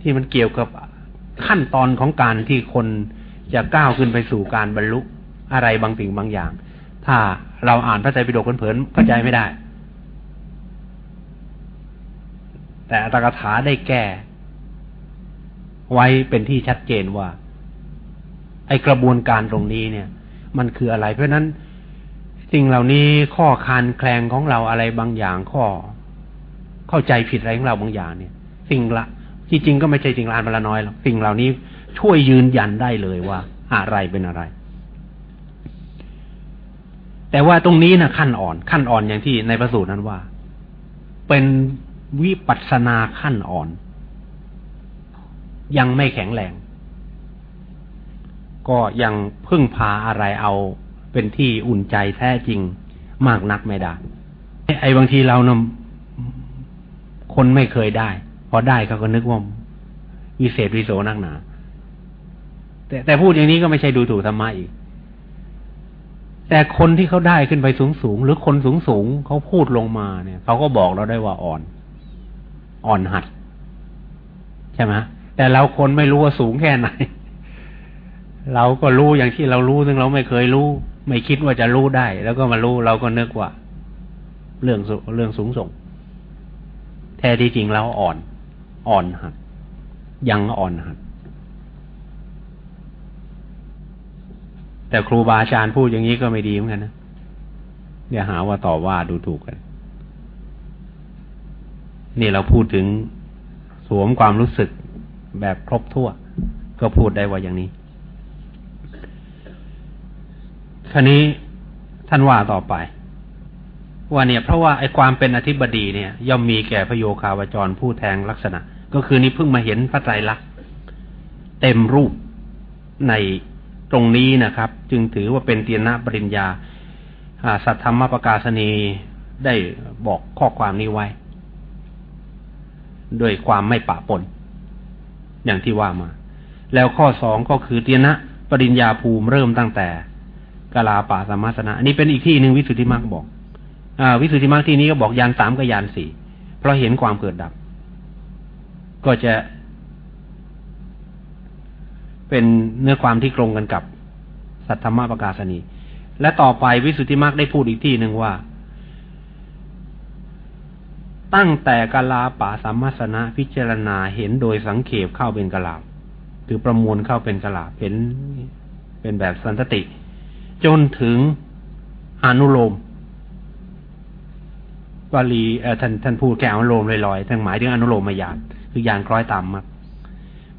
ที่มันเกี่ยวกับขั้นตอนของการที่คนจะก้าวขึ้นไปสู่การบรรลุอะไรบางสิ่งบางอย่าง ถ้าเราอ่านพระไตรปิฎกเผินๆเข้าใจไม่ได้ แต่อัตถกถาได้แก้ ไว้เป็นที่ชัดเจนว่า ไอกระบวนการตรงนี้เนี่ย มันคืออะไร เพราะนั้นสิ่งเหล่านี้ข้อคานแคลงของเราอะไรบางอย่างข้อ เข้าใจผิดอะไรของเราบางอย่างเนี่ย สิ่งละที่จริงก็ไม่ใช่สิ่งละอันมาละน้อยหรอกสิ่งเหล่านี้ช่วยยืนยันได้เลยว่า อะไรเป็นอะไร แต่ว่าตรงนี้นะขั้นอ่อน ขั้นอ่อนอย่างที่ในประสูตรนั้นว่า เป็นวิปัสนาขั้นอ่อน ยังไม่แข็งแรง ก็ยังพึ่งพาอะไรเอาเป็นที่อุ่นใจแท้จริงมากนักไม่ได้ไอ้บางทีเรานคนไม่เคยได้ พอได้เขาก็นึกว่าวิเศษวิโสนักหนา แต่แต่พูดอย่างนี้ก็ไม่ใช่ดูถูกธรรมะอีก แต่คนที่เขาได้ขึ้นไปสูงสูงหรือคนสูงสูงเขาพูดลงมาเนี่ยเขาก็บอกเราได้ว่าอ่อน อ่อนหัด ใช่ไหมแต่เราคนไม่รู้ว่าสูงแค่ไหน เราก็รู้อย่างที่เรารู้ซึ่งเราไม่เคยรู้ ไม่คิดว่าจะรู้ได้ แล้วก็มารู้เราก็นึกว่า เรื่องเรื่องสูงส่ง แท้ที่จริงเราอ่อน อ่อนหัด ยังอ่อนหัด แต่ครูบาอาจารย์พูดอย่างนี้ก็ไม่ดีเหมือนกันนะเดี๋ยวหาว่าต่อว่าดูถูกกัน นี่เราพูดถึงสวมความรู้สึกแบบครบทั่วก็พูดได้ว่าอย่างนี้ครนี้ท่านว่าต่อไป ว่าเนี่ย เพราะว่าไอ้ความเป็นอธิบดีเนี่ย ย่อมมีแก่พโยคาวจรผู้แทงลักษณะ ก็คือนี้เพิ่งมาเห็นพระไตรลักษณ์เต็มรูปใน ตรงนี้นะครับ จึงถือว่าเป็นเตียนะปริญญาสัทธรรมประกาศนีได้บอกข้อความนี้ไว้ ด้วยความไม่ปะปน อย่างที่ว่ามา แล้วข้อสองก็คือเตียนะปริญญาภูมิเริ่มตั้งแต่กาลาป่าสมาสนะอันนี้เป็นอีกที่หนึ่งวิสุทธิมรรคบอกอวิสุทธิมรรคที่นี้ก็บอกยานสามกับยานสี่เพราะเห็นความเกิดดับ ก็จะ เป็นเนื้อความที่ตรงกันกับ สัทธรรมประกาศนี และต่อไปวิสุทธิมรรคได้พูดอีกที่หนึ่งว่า ตั้งแต่กาลาป่าสัมมาสนะพิจารณาเห็นโดยสังเขปเข้าเป็นกลาบคือประมวลเข้าเป็นกลาบเห็นเป็นแบบสันตติ จนถึงอนุโลมบาลีเออท่านท่านพูดแก่อนุโลมลอยๆทั้งหมายถึงอนุโลมมายานคือยานคล้อยตามมา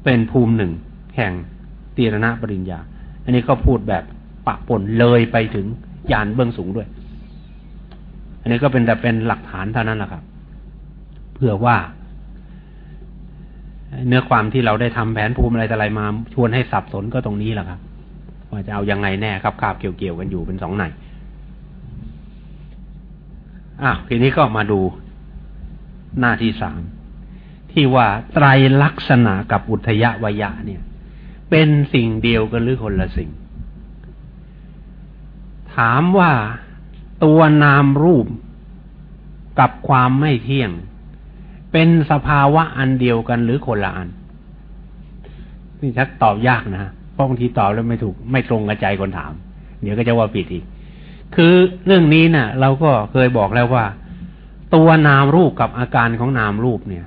เป็นภูมิหนึ่งแห่ง ตีรณะปริญญา อันนี้ก็พูดแบบปะปนเลยไปถึงยานเบื้องสูงด้วย อันนี้ก็เป็นแต่เป็นหลักฐานเท่านั้นแหละครับ เพื่อว่า เนื้อความที่เราได้ทำแผนภูมิอะไรแต่อะไรมา ชวนให้สับสนก็ตรงนี้แหละครับว่าจะเอายังไงแน่ครับคาบเกี่ยวๆกันอยู่เป็นสองไหนอะทีนี้ก็มาดูหน้าที่สามที่ว่าไตรลักษณะกับอุทยวยะเนี่ย เป็นสิ่งเดียวกันหรือคนละสิ่ง ถามว่าตัวนามรูปกับความไม่เที่ยง เป็นสภาวะอันเดียวกันหรือคนละอันนี่ชักตอบยากนะเพราะบางทีตอบแล้วไม่ถูก ไม่ตรงกับใจคนถาม เดี๋ยวก็จะว่าผิดอีก คือเรื่องนี้นะ่ะ เราก็เคยบอกแล้วว่า ตัวนามรูปกับอาการของนามรูปเนี่ย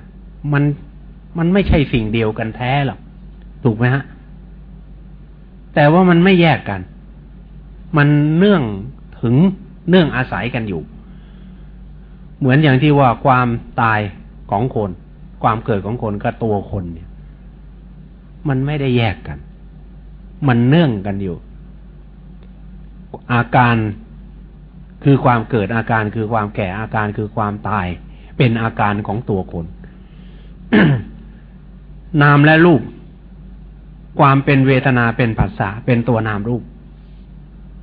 มันมันไม่ใช่สิ่งเดียวกันแท้หรอกถูกไหมฮะ แต่ว่ามันไม่แยกกัน มันเนื่องถึงเนื่องอาศัยกันอยู่ เหมือนอย่างที่ว่าความตายของคน ความเกิดของคนกับตัวคนเนี่ย มันไม่ได้แยกกัน มันเนื่องกันอยู่ อาการคือความเกิดอาการคือความแก่อาการคือความตาย เป็นอาการของตัวคน นามและรูป ความเป็นเวทนาเป็นภาษาเป็นตัวนามรูป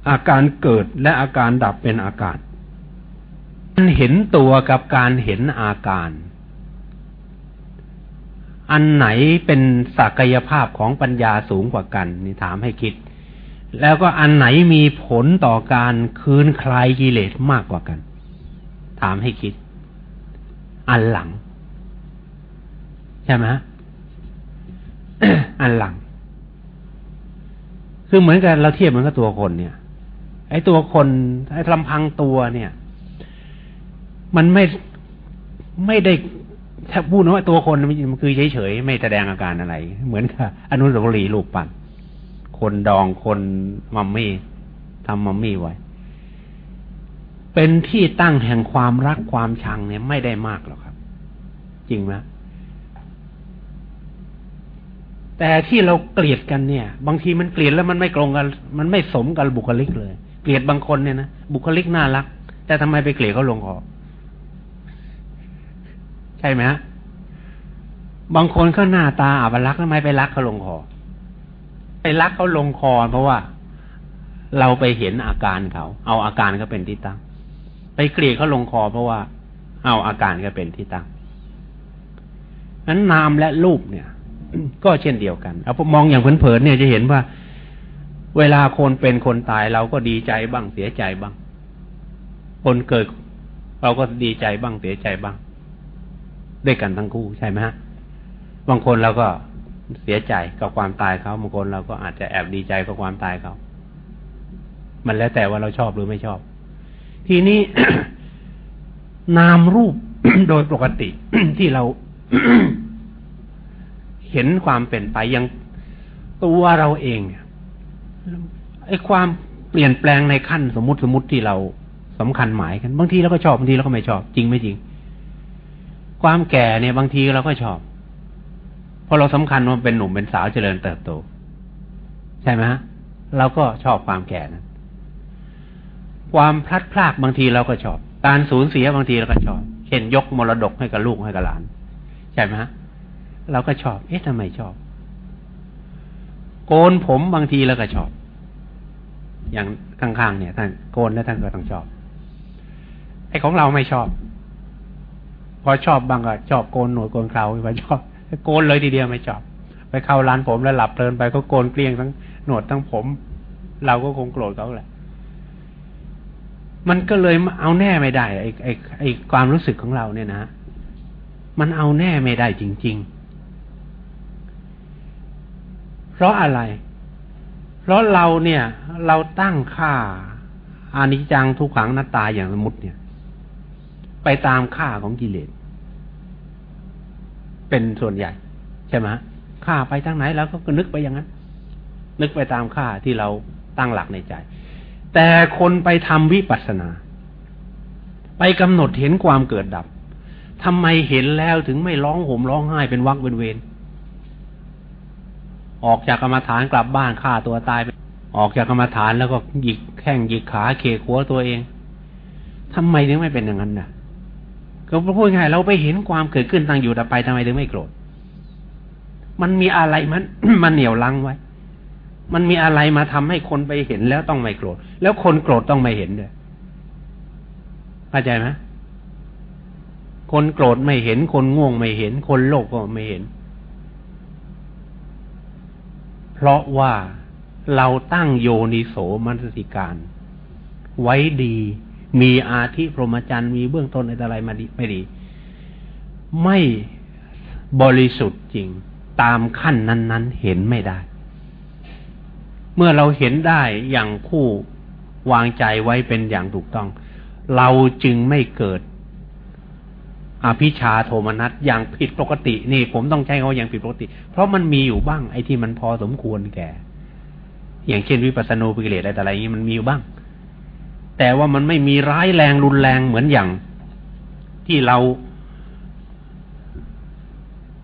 อาการเกิดและอาการดับเป็นอาการมันเห็นตัวกับการเห็นอาการ อันไหนเป็นศักยภาพของปัญญาสูงกว่ากัน นี่ถามให้คิด แล้วก็อันไหนมีผลต่อการคืนคลายกิเลสมากกว่ากัน ถามให้คิด อันหลัง ใช่ไหมอันหลัง คือเหมือนกันเราเทียบเหมือนกับตัวคนเนี่ย ไอ้ตัวคนไอ้ลำพังตัวเนี่ย มันไม่ไม่ได้ถ้าพูดว่าตัวคนมันคือเฉยๆไม่แสดงอาการอะไร เหมือนกับอนุสาวรีย์รูปปั้นคนดองคนมัมมี่ทำมัมมี่ไว้ เป็นที่ตั้งแห่งความรักความชังเนี่ยไม่ได้มากหรอกครับ จริงไหม แต่ที่เราเกลียดกันเนี่ย บางทีมันเกลียดแล้วมันไม่ตรงกัน มันไม่สมกับบุคลิกเลย เกลียดบางคนเนี่ยนะบุคลิกน่ารัก แต่ทำไมไปเกลียดเขาลงคอใช่ไหมฮะบางคนเขาหน้าตาอับลักทำไมไปรักเขาลงคอไปรักเขาลงคอเพราะว่าเราไปเห็นอาการเขา เอาอาการเขาเป็นที่ตั้ง ไปเกลียดเขาลงคอเพราะว่า เอาอาการเขาเป็นที่ตั้งนั้นนามและรูปเนี่ย ก็เช่นเดียวกันเอามองอย่างเผินๆเนี่ยจะเห็นว่า เวลาคนเป็นคนตายเราก็ดีใจบ้างเสียใจบ้าง คนเกิด เราก็ดีใจบ้างเสียใจบ้าง ด้วยกันทั้งคู่ใช่ไหมฮะบางคนเราก็เสียใจกับความตายเขาบางคนเราก็อาจจะแอบดีใจกับความตายเขา มันแล้วแต่ว่าเราชอบหรือไม่ชอบ ทีนี้นามรูปโดยปกติที่เรา เห็นความเป็นไปยังตัวเราเองไอ้ความเปลี่ยนแปลงในขั้นสมมติสมมติที่เราสำคัญหมายกันบางทีเราก็ชอบบางทีเราก็ไม่ชอบ จริงไม่จริง ความแก่เนี่ยบางทีเราก็ชอบเพราะเราสำคัญว่าเป็นหนุ่มเป็นสาวเจริญเติบโต ใช่ไหมฮะเราก็ชอบความแก่นั้นความพลัดพรากบางทีเราก็ชอบ การสูญเสียบางทีเราก็ชอบ เช่นยกมรดกให้กับลูกให้กับหลาน ใช่ไหมฮะ เราก็ชอบ เอ๊ะทำไมชอบ โกนผมบางทีเราก็ชอบ อย่างข้างๆเนี่ยท่านโกนแล้วท่านก็ต้องชอบ ไอ้ของเราไม่ชอบ พอชอบบางก็ชอบโกนหนวดโกนเคราไปชอบโกนเลยทีเดียวไม่ชอบ ไปเข้าร้านผมแล้วหลับเพลินไปก็โกนเกลี้ยงทั้งหนวดทั้งผม เราก็คงโกรธเขาแหละมันก็เลยเอาแน่ไม่ได้ไอ้ไอ้ไอ้ความรู้สึกของเราเนี่ยนะ มันเอาแน่ไม่ได้จริง ๆ เพราะอะไร เพราะเราเนี่ย เราตั้งค่าอานิจจังทุกขังนัตตาอย่างสมมติเนี่ย ไปตามค่าของกิเลสเป็นส่วนใหญ่ ใช่ไหมค่าไปทางไหนเราก็นึกไปอย่างนั้น นึกไปตามค่าที่เราตั้งหลักในใจ แต่คนไปทำวิปัสสนา ไปกำหนดเห็นความเกิดดับทำไมเห็นแล้วถึงไม่ร้องห่มร้องไห้เป็นวักเป็นเวร ออกจากกรรมฐานกลับบ้านฆ่าตัวตายไปออกจากกรรมฐานแล้วก็หยิกแข้งหยิกขาเคขัวตัวเองทำไมถึงไม่เป็นอย่างนั้นน่ะ ก็พูดง่ายเราไปเห็นความเกิดขึ้นตั้งอยู่แต่ไปทำไมถึงไม่โกรธ มันมีอะไรมันมันเหนียวลังไว้ มันมีอะไรมาทำให้คนไปเห็นแล้วต้องไม่โกรธ แล้วคนโกรธต้องไม่เห็นด้วยเข้าใจไหมคนโกรธไม่เห็น คนง่วงไม่เห็น คนโลภก็ไม่เห็น เพราะว่าเราตั้งโยนิโสมนสิการ ไว้ดี มีอาธิพรหมจรรย์มีเบื้องต้นอะไรมาดีไม่ดี ไม่บริสุทธิ์จริง ตามขั้นนั้น ๆ เห็นไม่ได้ เมื่อเราเห็นได้อย่างคู่วางใจไว้เป็นอย่างถูกต้อง เราจึงไม่เกิด อภิชาโทมนัสอย่างผิดปกตินี่ ผมต้องใช้เขาอย่างผิดปกติ เพราะมันมีอยู่บ้างไอ้ที่มันพอสมควรแก่ อย่างเช่นวิปัสสนูปิเลสอะไรแต่อะไรนี้มันมีอยู่บ้าง แต่ว่ามันไม่มีร้ายแรงรุนแรงเหมือนอย่าง ที่เรา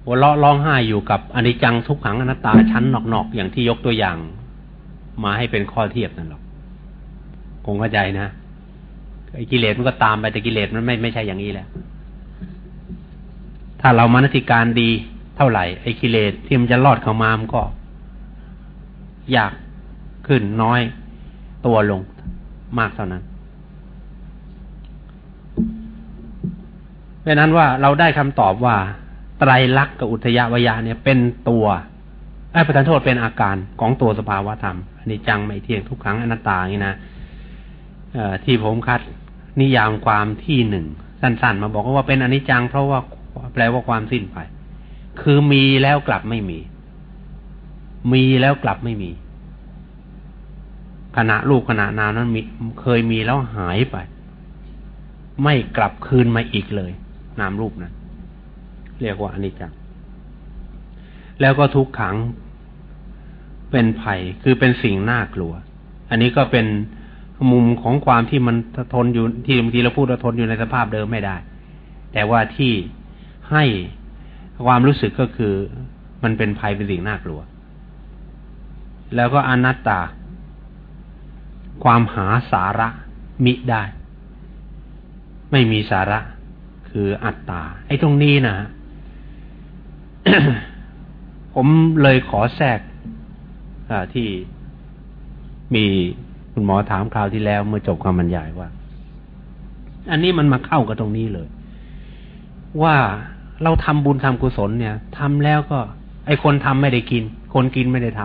หัวเราะร้องไห้อยู่กับอนิจจังทุกขังอนัตตาชั้นนอกๆอย่างที่ยกตัวอย่าง มาให้เป็นข้อเทียบนั่นหรอกคงเข้าใจนะไอ้กิเลสมันก็ตามไปแต่กิเลสมันไม่ไม่ใช่อย่างนี้แหละ ถ้าเรามานสิการดีเท่าไหร่ไอ้กิเลสที่มันจะรอดเข้ามามันก็อยากขึ้นน้อยตัวลงมากเท่านั้นเพราะนั้นว่าเราได้คำตอบว่า ไตรลักษณ์กับอุทยวยะเนี่ยเป็นตัวไอ้ประธานโทษเป็นอาการของตัวสภาวะธรรมอันนี้จังไม่เที่ยงทุกครั้งอนัตตางนี้นะที่ผมคัดนิยามความที่หนึ่งสั้นๆ มาบอกว่าเป็นอนิจจังเพราะว่า แปลว่าความสิ้นไป คือมีแล้วกลับไม่มี มีแล้วกลับไม่มี ขณะรูปขณะนามนั้นมีเคยมีแล้วหายไป ไม่กลับคืนมาอีกเลย นามรูปนั้นเรียกว่าอนิจจังแล้วก็ทุกขังเป็นภัยคือเป็นสิ่งน่ากลัว อันนี้ก็เป็นมุมของความที่มันทนอยู่ที่บางทีเราพูดว่าทนอยู่ในสภาพเดิมไม่ได้ แต่ว่าที่ ให้ความรู้สึกก็คือมันเป็นภัยเป็นสิ่งน่ากลัว แล้วก็อนัตตา ความหาสาระมิได้ ไม่มีสาระคืออัตตา ไอ้ตรงนี้นะผมเลยขอแทรกที่มีคุณหมอถามคราวที่แล้วเมื่อจบความบรรยายว่า อันนี้มันมาเข้ากับตรงนี้เลย ว่า เราทำบุญทำกุศลเนี่ยทำแล้วก็ ไอคนทำไม่ได้กิน คนกินไม่ได้ท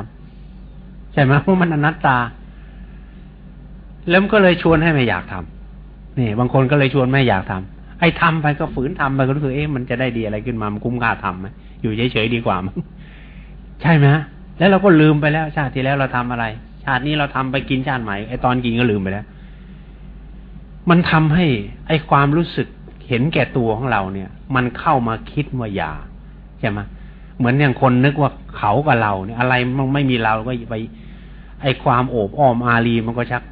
ำใช่ไหมเพราะมันอนัตตา แล้วก็เลยชวนให้ไม่อยากทำนี่บางคนก็เลยชวนไม่อยากทำไอ้ทำไปก็ฝืนทำไปก็รู้สึกเอ๊ะมันจะได้ดีอะไรขึ้นมามันคุ้มค่าทำไหมอยู่เฉยๆดีกว่ามั้งใช่ไหมแล้วเราก็ลืมไปแล้ว ชาติที่แล้วเราทำอะไร ชาตินี้เราทำไปกินชาติใหม่ไอตอนกินก็ลืมไปแล้ว มันทำให้ไอความรู้สึก เห็นแก่ตัวของเราเนี่ย มันเข้ามาคิดว่าอย่าใช่ไหมเหมือนอย่างคนนึกว่าเขากับเราเนี่ย อะไรมันไม่มีเราก็ไป ไอความโอบอ้อมอารีมันก็ชัก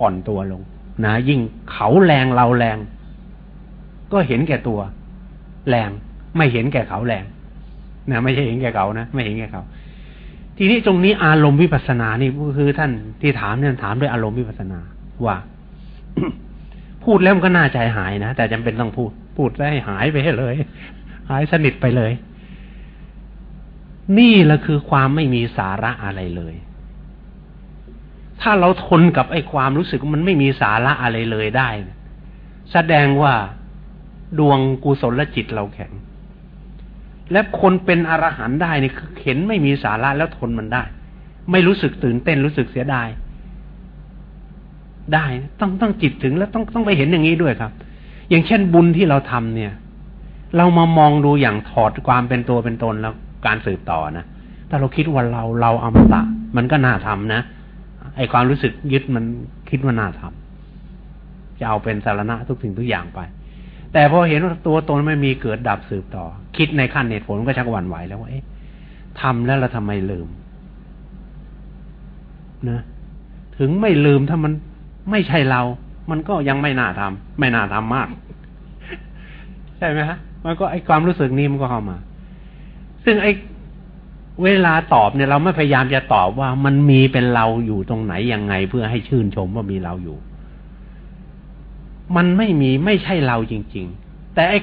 อ่อนตัวลง นะยิ่งเขาแรงเราแรง ก็เห็นแก่ตัว แรงไม่เห็นแก่เขาแรงนะไม่ใช่เห็นแก่เขานะไม่เห็นแก่เขา ทีนี้ตรงนี้อารมณ์วิปัสสนานี่ก็คือท่านที่ถามเนี่ยถามด้วยอารมณ์วิปัสสนาว่า พูดแล้วมันก็น่าใจหายนะ แต่จำเป็นต้องพูด พูดแล้วให้หายไปให้เลย หายสนิทไปเลย นี่แหละคือความไม่มีสาระอะไรเลย ถ้าเราทนกับไอ้ความรู้สึกมันไม่มีสาระอะไรเลยได้ แสดงว่าดวงกุศลจิตเราแข็ง และคนเป็นอรหันต์ได้นี่คือเห็นไม่มีสาระแล้วทนมันได้ ไม่รู้สึกตื่นเต้นรู้สึกเสียดาย ได้ต้องต้องจิตถึงแล้วต้องต้องไปเห็นอย่างนี้ด้วยครับ อย่างเช่นบุญที่เราทำเนี่ย เรามามองดูอย่างถอดความเป็นตัวเป็นตนแล้วการสืบต่อนะถ้าเราคิดว่าเราเราอมตะ มันก็น่าทำนะไอความรู้สึกยึดมันคิดว่าน่าทำจะเอาเป็นสารณะทุกสิ่งทุกอย่างไป แต่พอเห็นว่าตัวตนไม่มีเกิดดับสืบต่อ คิดในขั้นเหตุผลก็ชักหวั่นไหวแล้วว่าเอ๊ะทำแล้วเราทำไมลืมนะถึงไม่ลืมถ้ามัน ไม่ใช่เรา มันก็ยังไม่น่าทำไม่น่าทำมาก ใช่ไหมฮะ มันก็ไอความรู้สึกนี้มันก็เข้ามา ซึ่งไอเวลาตอบเนี่ยเราไม่พยายามจะตอบว่ามันมีเป็นเราอยู่ตรงไหนยังไง เพื่อให้ชื่นชมว่ามีเราอยู่ มันไม่มีไม่ใช่เราจริง ๆ แต่ไอ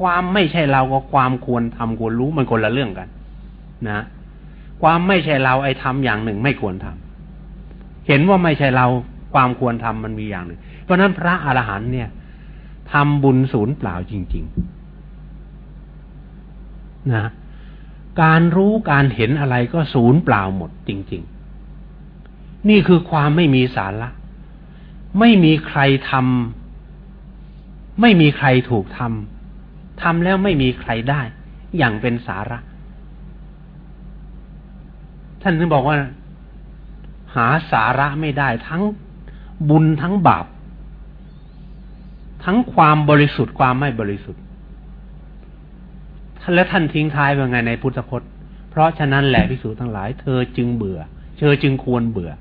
ความไม่ใช่เรากับความควรทำควรรู้มันคนละเรื่องกัน นะ ความไม่ใช่เราไอ้ทำอย่างหนึ่งไม่ควรทำเห็นว่าไม่ใช่เรา ความควรทำมันมีอย่างหนึ่ง เพราะนั้นพระอรหันต์เนี่ยทำบุญศูนย์เปล่าจริง ๆ นะการรู้การเห็นอะไรก็ศูนย์เปล่าหมดจริง ๆ นี่คือความไม่มีสาระ ไม่มีใครทำไม่มีใครถูกทำทำแล้วไม่มีใครได้ อย่างเป็นสาระ ท่านถึงบอกว่า หาสาระไม่ได้ทั้ง บุญทั้งบาป ทั้งความบริสุทธิ์ความไม่บริสุทธิ์ท่านและท่านทิ้งท้ายว่าไงในพุทธพจน์ เพราะฉะนั้นแหละพิสูจทั้งหลาย เธอจึงเบื่อ เธอจึงควรเบื่อ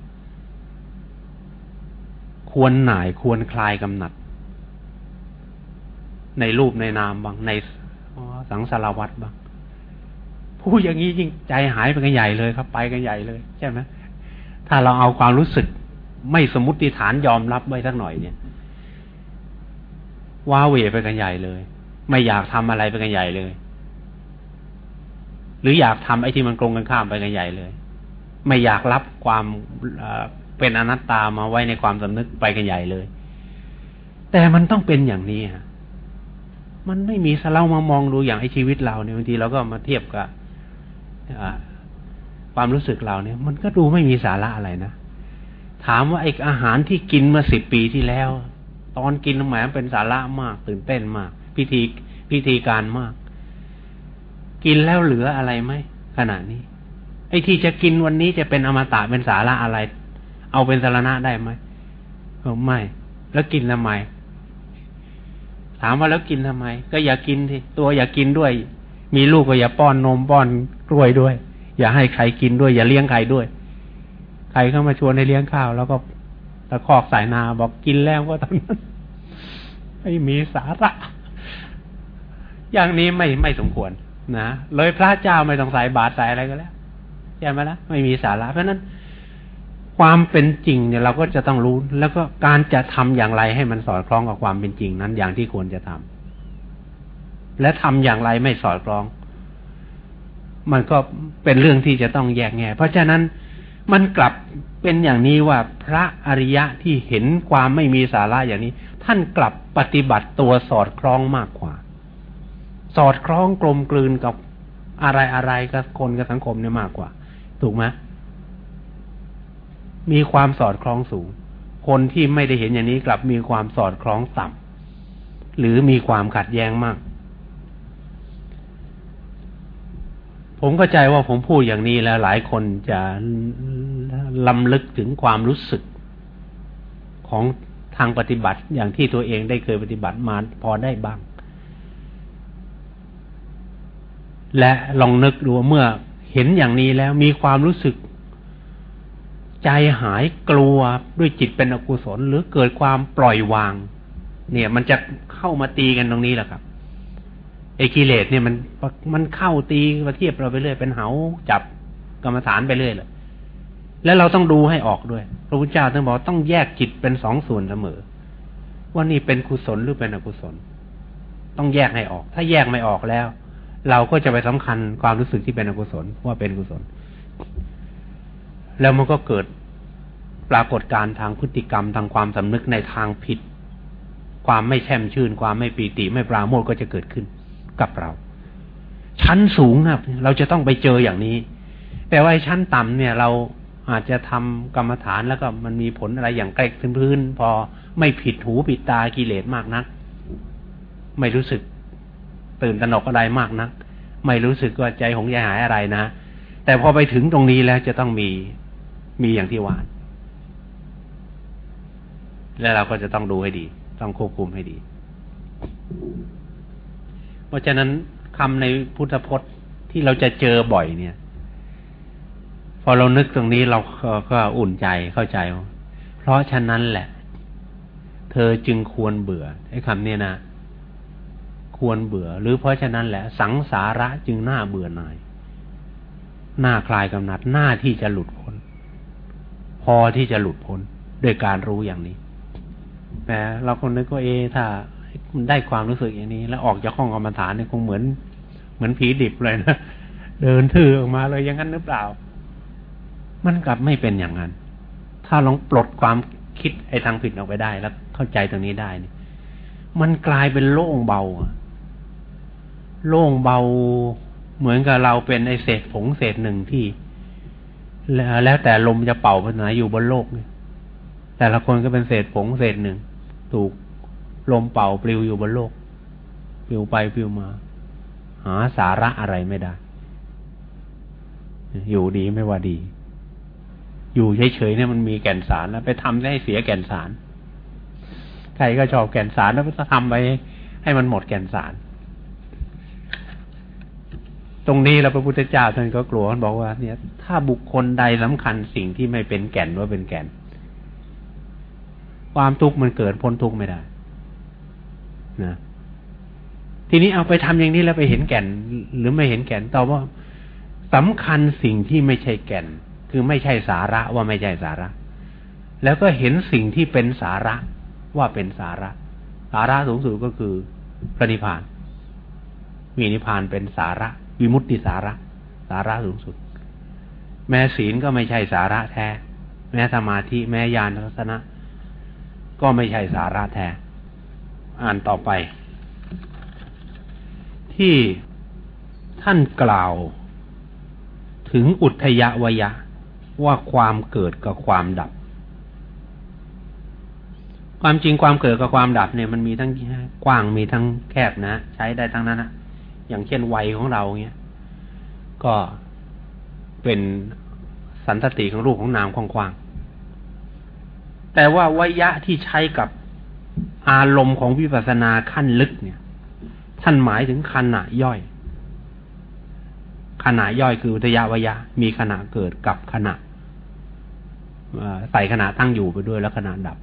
ควรหน่ายควรคลายกำหนัด ในรูปในนามบางในสังสารวัตรบางผู้อย่างนี้ยิ่งใจหายไปกันใหญ่เลยครับ ไปกันใหญ่เลย ใช่ไหมถ้าเราเอาความรู้สึก ไม่สมมติฐานยอมรับไว้สักหน่อยเนี่ยว้าเหวไปกันใหญ่เลย ไม่อยากทำอะไรไปกันใหญ่เลย หรืออยากทำไอ้ที่มันตรงกันข้ามไปกันใหญ่เลย ไม่อยากรับความเป็นอนัตตามาไว้ในความสำนึกไปกันใหญ่เลย แต่มันต้องเป็นอย่างนี้ฮะมันไม่มีสเรามามองดูอย่างไอ้ชีวิตเราเนี่ยบางทีเราก็มาเทียบกับความรู้สึกเราเนี่ย มันก็ดูไม่มีสาระอะไรนะ ถามว่าไอ้อาหารที่กินเมื่อสิบปีที่แล้ว ตอนกินหมเป็นสาระมาก ตื่นเต้นมาก พิธีพิธีการมาก กินแล้วเหลืออะไรไหมขณะนี้ ไอ้ที่จะกินวันนี้จะเป็นอมตะเป็นสาระอะไร เอาเป็นสาระได้ไหมไม่ แล้วกินทำไม ถามว่าแล้วกินทำไม ก็อย่ากินที่ตัวอย่ากินด้วย มีลูกก็อย่าป้อนนมป้อนกล้วยด้วย อย่าให้ใครกินด้วย อย่าเลี้ยงใครด้วย ใครเข้ามาชวนให้เลี้ยงข้าว แล้วก็ตะคอกสายนาบอกกินแล้วก็ตอนนั้นไม่มีสาระ อย่างนี้ไม่ไม่สมควรนะเลยพระเจ้าไม่ต้องใส่บาตรใส่อะไรก็แล้วใช่ไหมละ่ะไม่มีสาระเพราะนั้น ความเป็นจริงเนี่ยเราก็จะต้องรู้ แล้วก็การจะทำอย่างไรให้มันสอดคล้องกับความเป็นจริงนั้นอย่างที่ควรจะทำและทำอย่างไรไม่สอดคล้อง มันก็เป็นเรื่องที่จะต้องแยกแง่เพราะฉะนั้น มันกลับเป็นอย่างนี้ว่าพระอริยะที่เห็นความไม่มีสาระอย่างนี้ ท่านกลับปฏิบัติตัวสอดคล้องมากกว่า สอดคล้องกลมกลืนกับอะไรอะไรกับคนกับสังคมเนี่ยมากกว่า ถูกไหมมีความสอดคล้องสูง คนที่ไม่ได้เห็นอย่างนี้กลับมีความสอดคล้องต่ำหรือมีความขัดแย้งมาก ผมเข้าใจว่าผมพูดอย่างนี้แล้วหลายคนจะลำลึกถึงความรู้สึกของทางปฏิบัติอย่างที่ตัวเองได้เคยปฏิบัติมาพอได้บ้าง และลองนึกดูเมื่อเห็นอย่างนี้แล้วมีความรู้สึก ใจหายกลัวด้วยจิตเป็นอกุศลหรือเกิดความปล่อยวาง เนี่ย มันจะเข้ามาตีกันตรงนี้แหละครับ ไอ้กิเลสเนี่ยมันมันเข้าตีมาเทียบเราไปเรื่อยเป็นเหาจับกรรมฐานไปเรื่อยเลยแล้วเราต้องดูให้ออกด้วย พระพุทธเจ้าท่านบอกต้องแยกจิตเป็นสองส่วนเสมอ ว่านี่เป็นกุศลหรือเป็นอกุศล ต้องแยกให้ออก ถ้าแยกไม่ออกแล้ว เราก็จะไปสำคัญความรู้สึกที่เป็นอกุศลว่าเป็นกุศล แล้วมันก็เกิดปรากฏการทางพฤติกรรมทางความสำนึกในทางผิด ความไม่แช่มชื่น ความไม่ปีติไม่ปราโมทก็จะเกิดขึ้น กับเรา ชั้นสูงนะเราจะต้องไปเจออย่างนี้แต่ว่าชั้นต่ำเนี่ย เราอาจจะทำกรรมฐานแล้วก็มันมีผลอะไรอย่างใกล้พื้นพอไม่ผิดหูผิดตากิเลสมากนัก ไม่รู้สึกตื่นตระหนกอะไรมากนัก ไม่รู้สึกว่าใจหงใจหายอะไรนะแต่พอไปถึงตรงนี้แล้วจะต้องมีมีอย่างที่วานและเราก็จะต้องดูให้ดี ต้องควบคุมให้ดี ราะฉะนั้นคำในพุทธพจน์ที่เราจะเจอบ่อยเนี่ย พอเรานึกตรงนี้เราก็อุ่นใจเข้าใจ เพราะฉะนั้นแหละ เธอจึงควรเบื่อไอ้คำนี้นะควรเบื่อ หรือเพราะฉะนั้นแหละ สังสาระจึงน่าเบื่อหน่ายหน้าคลายกำหนัดหน้าที่จะหลุดพ้น พอที่จะหลุดพ้นด้วยการรู้อย่างนี้แต่เราคนนึกว่าเอถ้า ได้ความรู้สึกอย่างนี้ แล้วออกจากห้องกรรมฐานเนี่ยคงเหมือน เหมือนผีดิบเลยนะเดินถือออกมาเลยอย่างนั้นหรือเปล่า มันกลับไม่เป็นอย่างนั้น ถ้าลองปลดความคิดไอ้ทางผิดออกไปได้ แล้วเข้าใจตรงนี้ได้นี่มันกลายเป็นโล่งเบาโล่งเบาเหมือนกับเราเป็นไอเศษผงเศษหนึ่งที่ แล้วแต่ลมจะเป่าไปไหนอยู่บนโลกเนี่ยแต่ละคนก็เป็นเศษผงเศษหนึ่ง ถูก ลมเป่าปลิวอยู่บนโลก ปลิวไปปลิวมา หาสาระอะไรไม่ได้ อยู่ดีไม่ว่าดี อยู่เฉยๆเนี่ยมันมีแก่นสารแล้วไปทำให้เสียแก่นสาร ใครก็ชอบแก่นสารแล้วไปทำไปให้มันหมดแก่นสาร ตรงนี้เราพระพุทธเจ้าท่านก็กลัวท่านบอกว่า เนี่ย ถ้าบุคคลใดสำคัญสิ่งที่ไม่เป็นแก่นว่าเป็นแก่น ความทุกข์มันเกิดพ้นทุกข์ไม่ได้ นะทีนี้เอาไปทำอย่างนี้แล้วไปเห็นแก่น หรือไม่เห็นแก่นตอบว่าสำคัญสิ่งที่ไม่ใช่แก่น คือไม่ใช่สาระว่าไม่ใช่สาระ แล้วก็เห็นสิ่งที่เป็นสาระว่าเป็นสาระ สาระสูงสุดก็คือพระนิพพานมีนิพพานเป็นสาระ วิมุตติสาระ สาระสูงสุด แม้ศีลก็ไม่ใช่สาระแท้ แม้สมาธิแม้ญาณทัศนะ ก็ไม่ใช่สาระแท้ อ่านต่อไป ที่ท่านกล่าว ถึงอุทยวยะว่าความเกิดกับความดับ ความจริงความเกิดกับความดับเนี่ยมันมีทั้งกว้างมีทั้งแคบนะ ใช้ได้ทั้งนั้นนะอย่างเช่นวัยของเราเนี้ยก็เป็นสันตติของรูปของนามกว้างๆแต่ว่าวยะที่ใช้กับ อารมณ์ของวิปัสสนาขั้นลึกเนี่ย ท่านหมายถึงขณะย่อย ขณะย่อยคืออุทยวยะ มีขณะเกิดกับขณะใส่ขณะตั้งอยู่ไปด้วยแล้วขณะดับ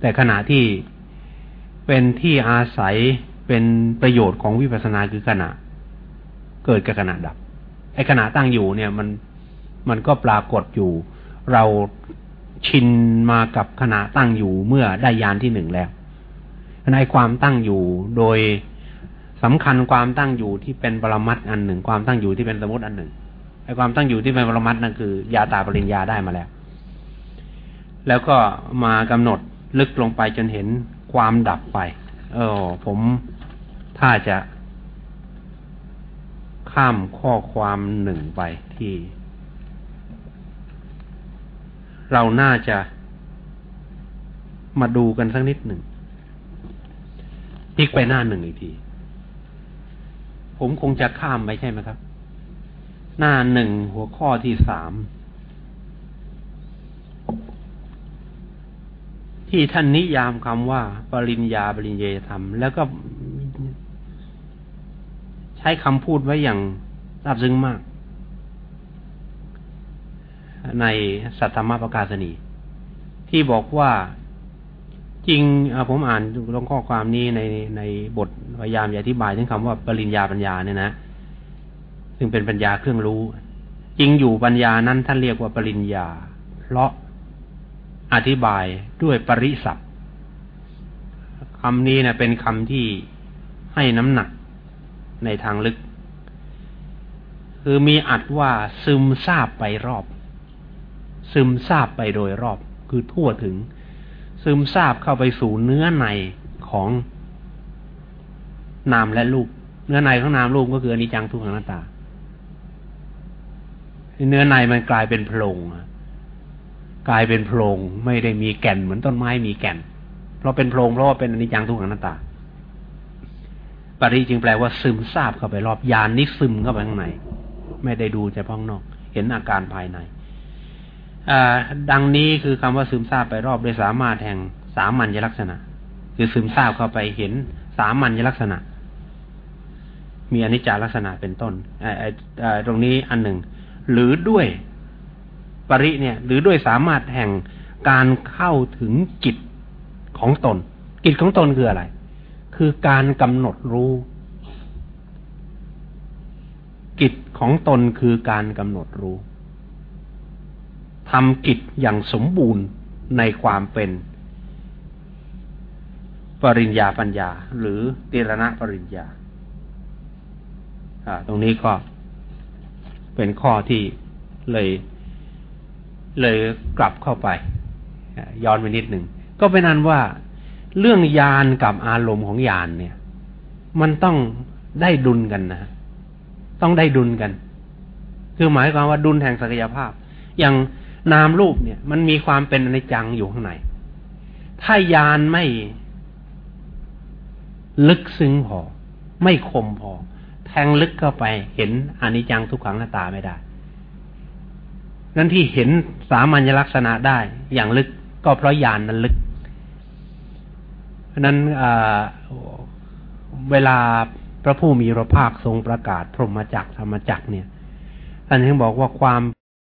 แต่ขณะที่เป็นที่อาศัยเป็นประโยชน์ของวิปัสสนาคือขณะ เกิดกับขณะดับไอ้ขณะตั้งอยู่เนี่ยมันมันก็ปรากฏอยู่ เรา ชินมากับขณะตั้งอยู่เมื่อได้ยานที่หนึ่งแล้วในความตั้งอยู่โดยสำคัญความตั้งอยู่ที่เป็นปรมัตอันหนึ่ง ความตั้งอยู่ที่เป็นสมมติอันหนึ่งไอ้ความตั้งอยู่ที่เป็นปรมัตนั่นคือยาตาปริญญาได้มาแล้ว แล้วก็มากำหนดลึกลงไปจนเห็นความดับไป เออ ผมถ้าจะข้ามข้อความหนึ่งไปที่ เราน่าจะมาดูกันสักนิดหนึ่งพลิกไปหน้าหนึ่งอีกที ผมคงจะข้ามไปใช่ไหมครับ หน้าหนึ่งหัวข้อที่สามที่ท่านนิยามคำว่า ปริญญาปริญเยธรรม แล้วก็ใช้คำพูดไว้อย่างซาบซึ้งมาก ในสัทธรรมประกาศนีที่บอกว่าจริงผมอ่านลงข้อความนี้ในในบทพยายามอธิบายถึงคำว่าปริญญาปัญญาเนี่ยนะ ซึ่งเป็นปัญญาเครื่องรู้ จริงอยู่ปัญญานั้นท่านเรียกว่าปริญญา เพราะอธิบายด้วยปริสัพคำนี้นะเป็นคำที่ให้น้ำหนักในทางลึก คือมีอัดว่าซึมซาบไปรอบ ซึมซาบไปโดยรอบคือทั่วถึง ซึมซาบเข้าไปสู่เนื้อในของนามและรูป เนื้อในของนามรูปก็คืออนิจจังทุกขังนัตตา เนื้อในมันกลายเป็นโพรงกลายเป็นโพรงไม่ได้มีแก่นเหมือนต้นไม้มีแก่น เพราะเป็นโพรงเพราะว่าเป็นอนิจจังทุกขังนัตตาปริจึงแปลว่าซึมซาบเข้าไปรอบยานนี้ซึมเข้าไปข้างใน ไม่ได้ดูเฉพาะนอก เห็นอาการภายใน ดังนี้คือคำว่าซึมซาบไปรอบโดยสามารถแห่งสามัญลักษณะ คือซึมซาบเข้าไปเห็นสามัญลักษณะ มีอนิจจลักษณะเป็นต้นตรงนี้อันหนึ่ง หรือด้วยปริเนี่ย หรือด้วยสามารถแห่งการเข้าถึงจิตของตน จิตของตนคืออะไร คือการกำหนดรู้กิจของตนคือการกำหนดรู้ ทำกิจอย่างสมบูรณ์ในความเป็น ปริญญาปัญญา หรือติรณะปริญญา ตรงนี้ก็เป็นข้อที่เลยเลยกลับเข้าไป ย้อนไปนิดหนึ่ง ก็เป็นอันว่าเรื่องยานกับอารมณ์ของยานเนี่ย มันต้องได้ดุลกันนะ ต้องได้ดุลกัน คือหมายความว่าดุลแห่งศักยภาพ อย่าง นามรูปเนี่ย มันมีความเป็นในจังอยู่ข้างใน ถ้ายานไม่ลึกซึ้งพอ ไม่คมพอ แทงลึกเข้าไปเห็นอนิจจังทุกขังหน้าตาไม่ได้ นั่นที่เห็นสามัญลักษณะได้อย่างลึกก็เพราะยานนั้นลึกราะนั้นเวลาพระผู้มีพระภาคทรงประกาศพรหมจักรธรรมจักรเนี่ยท่านยังบอกว่าความ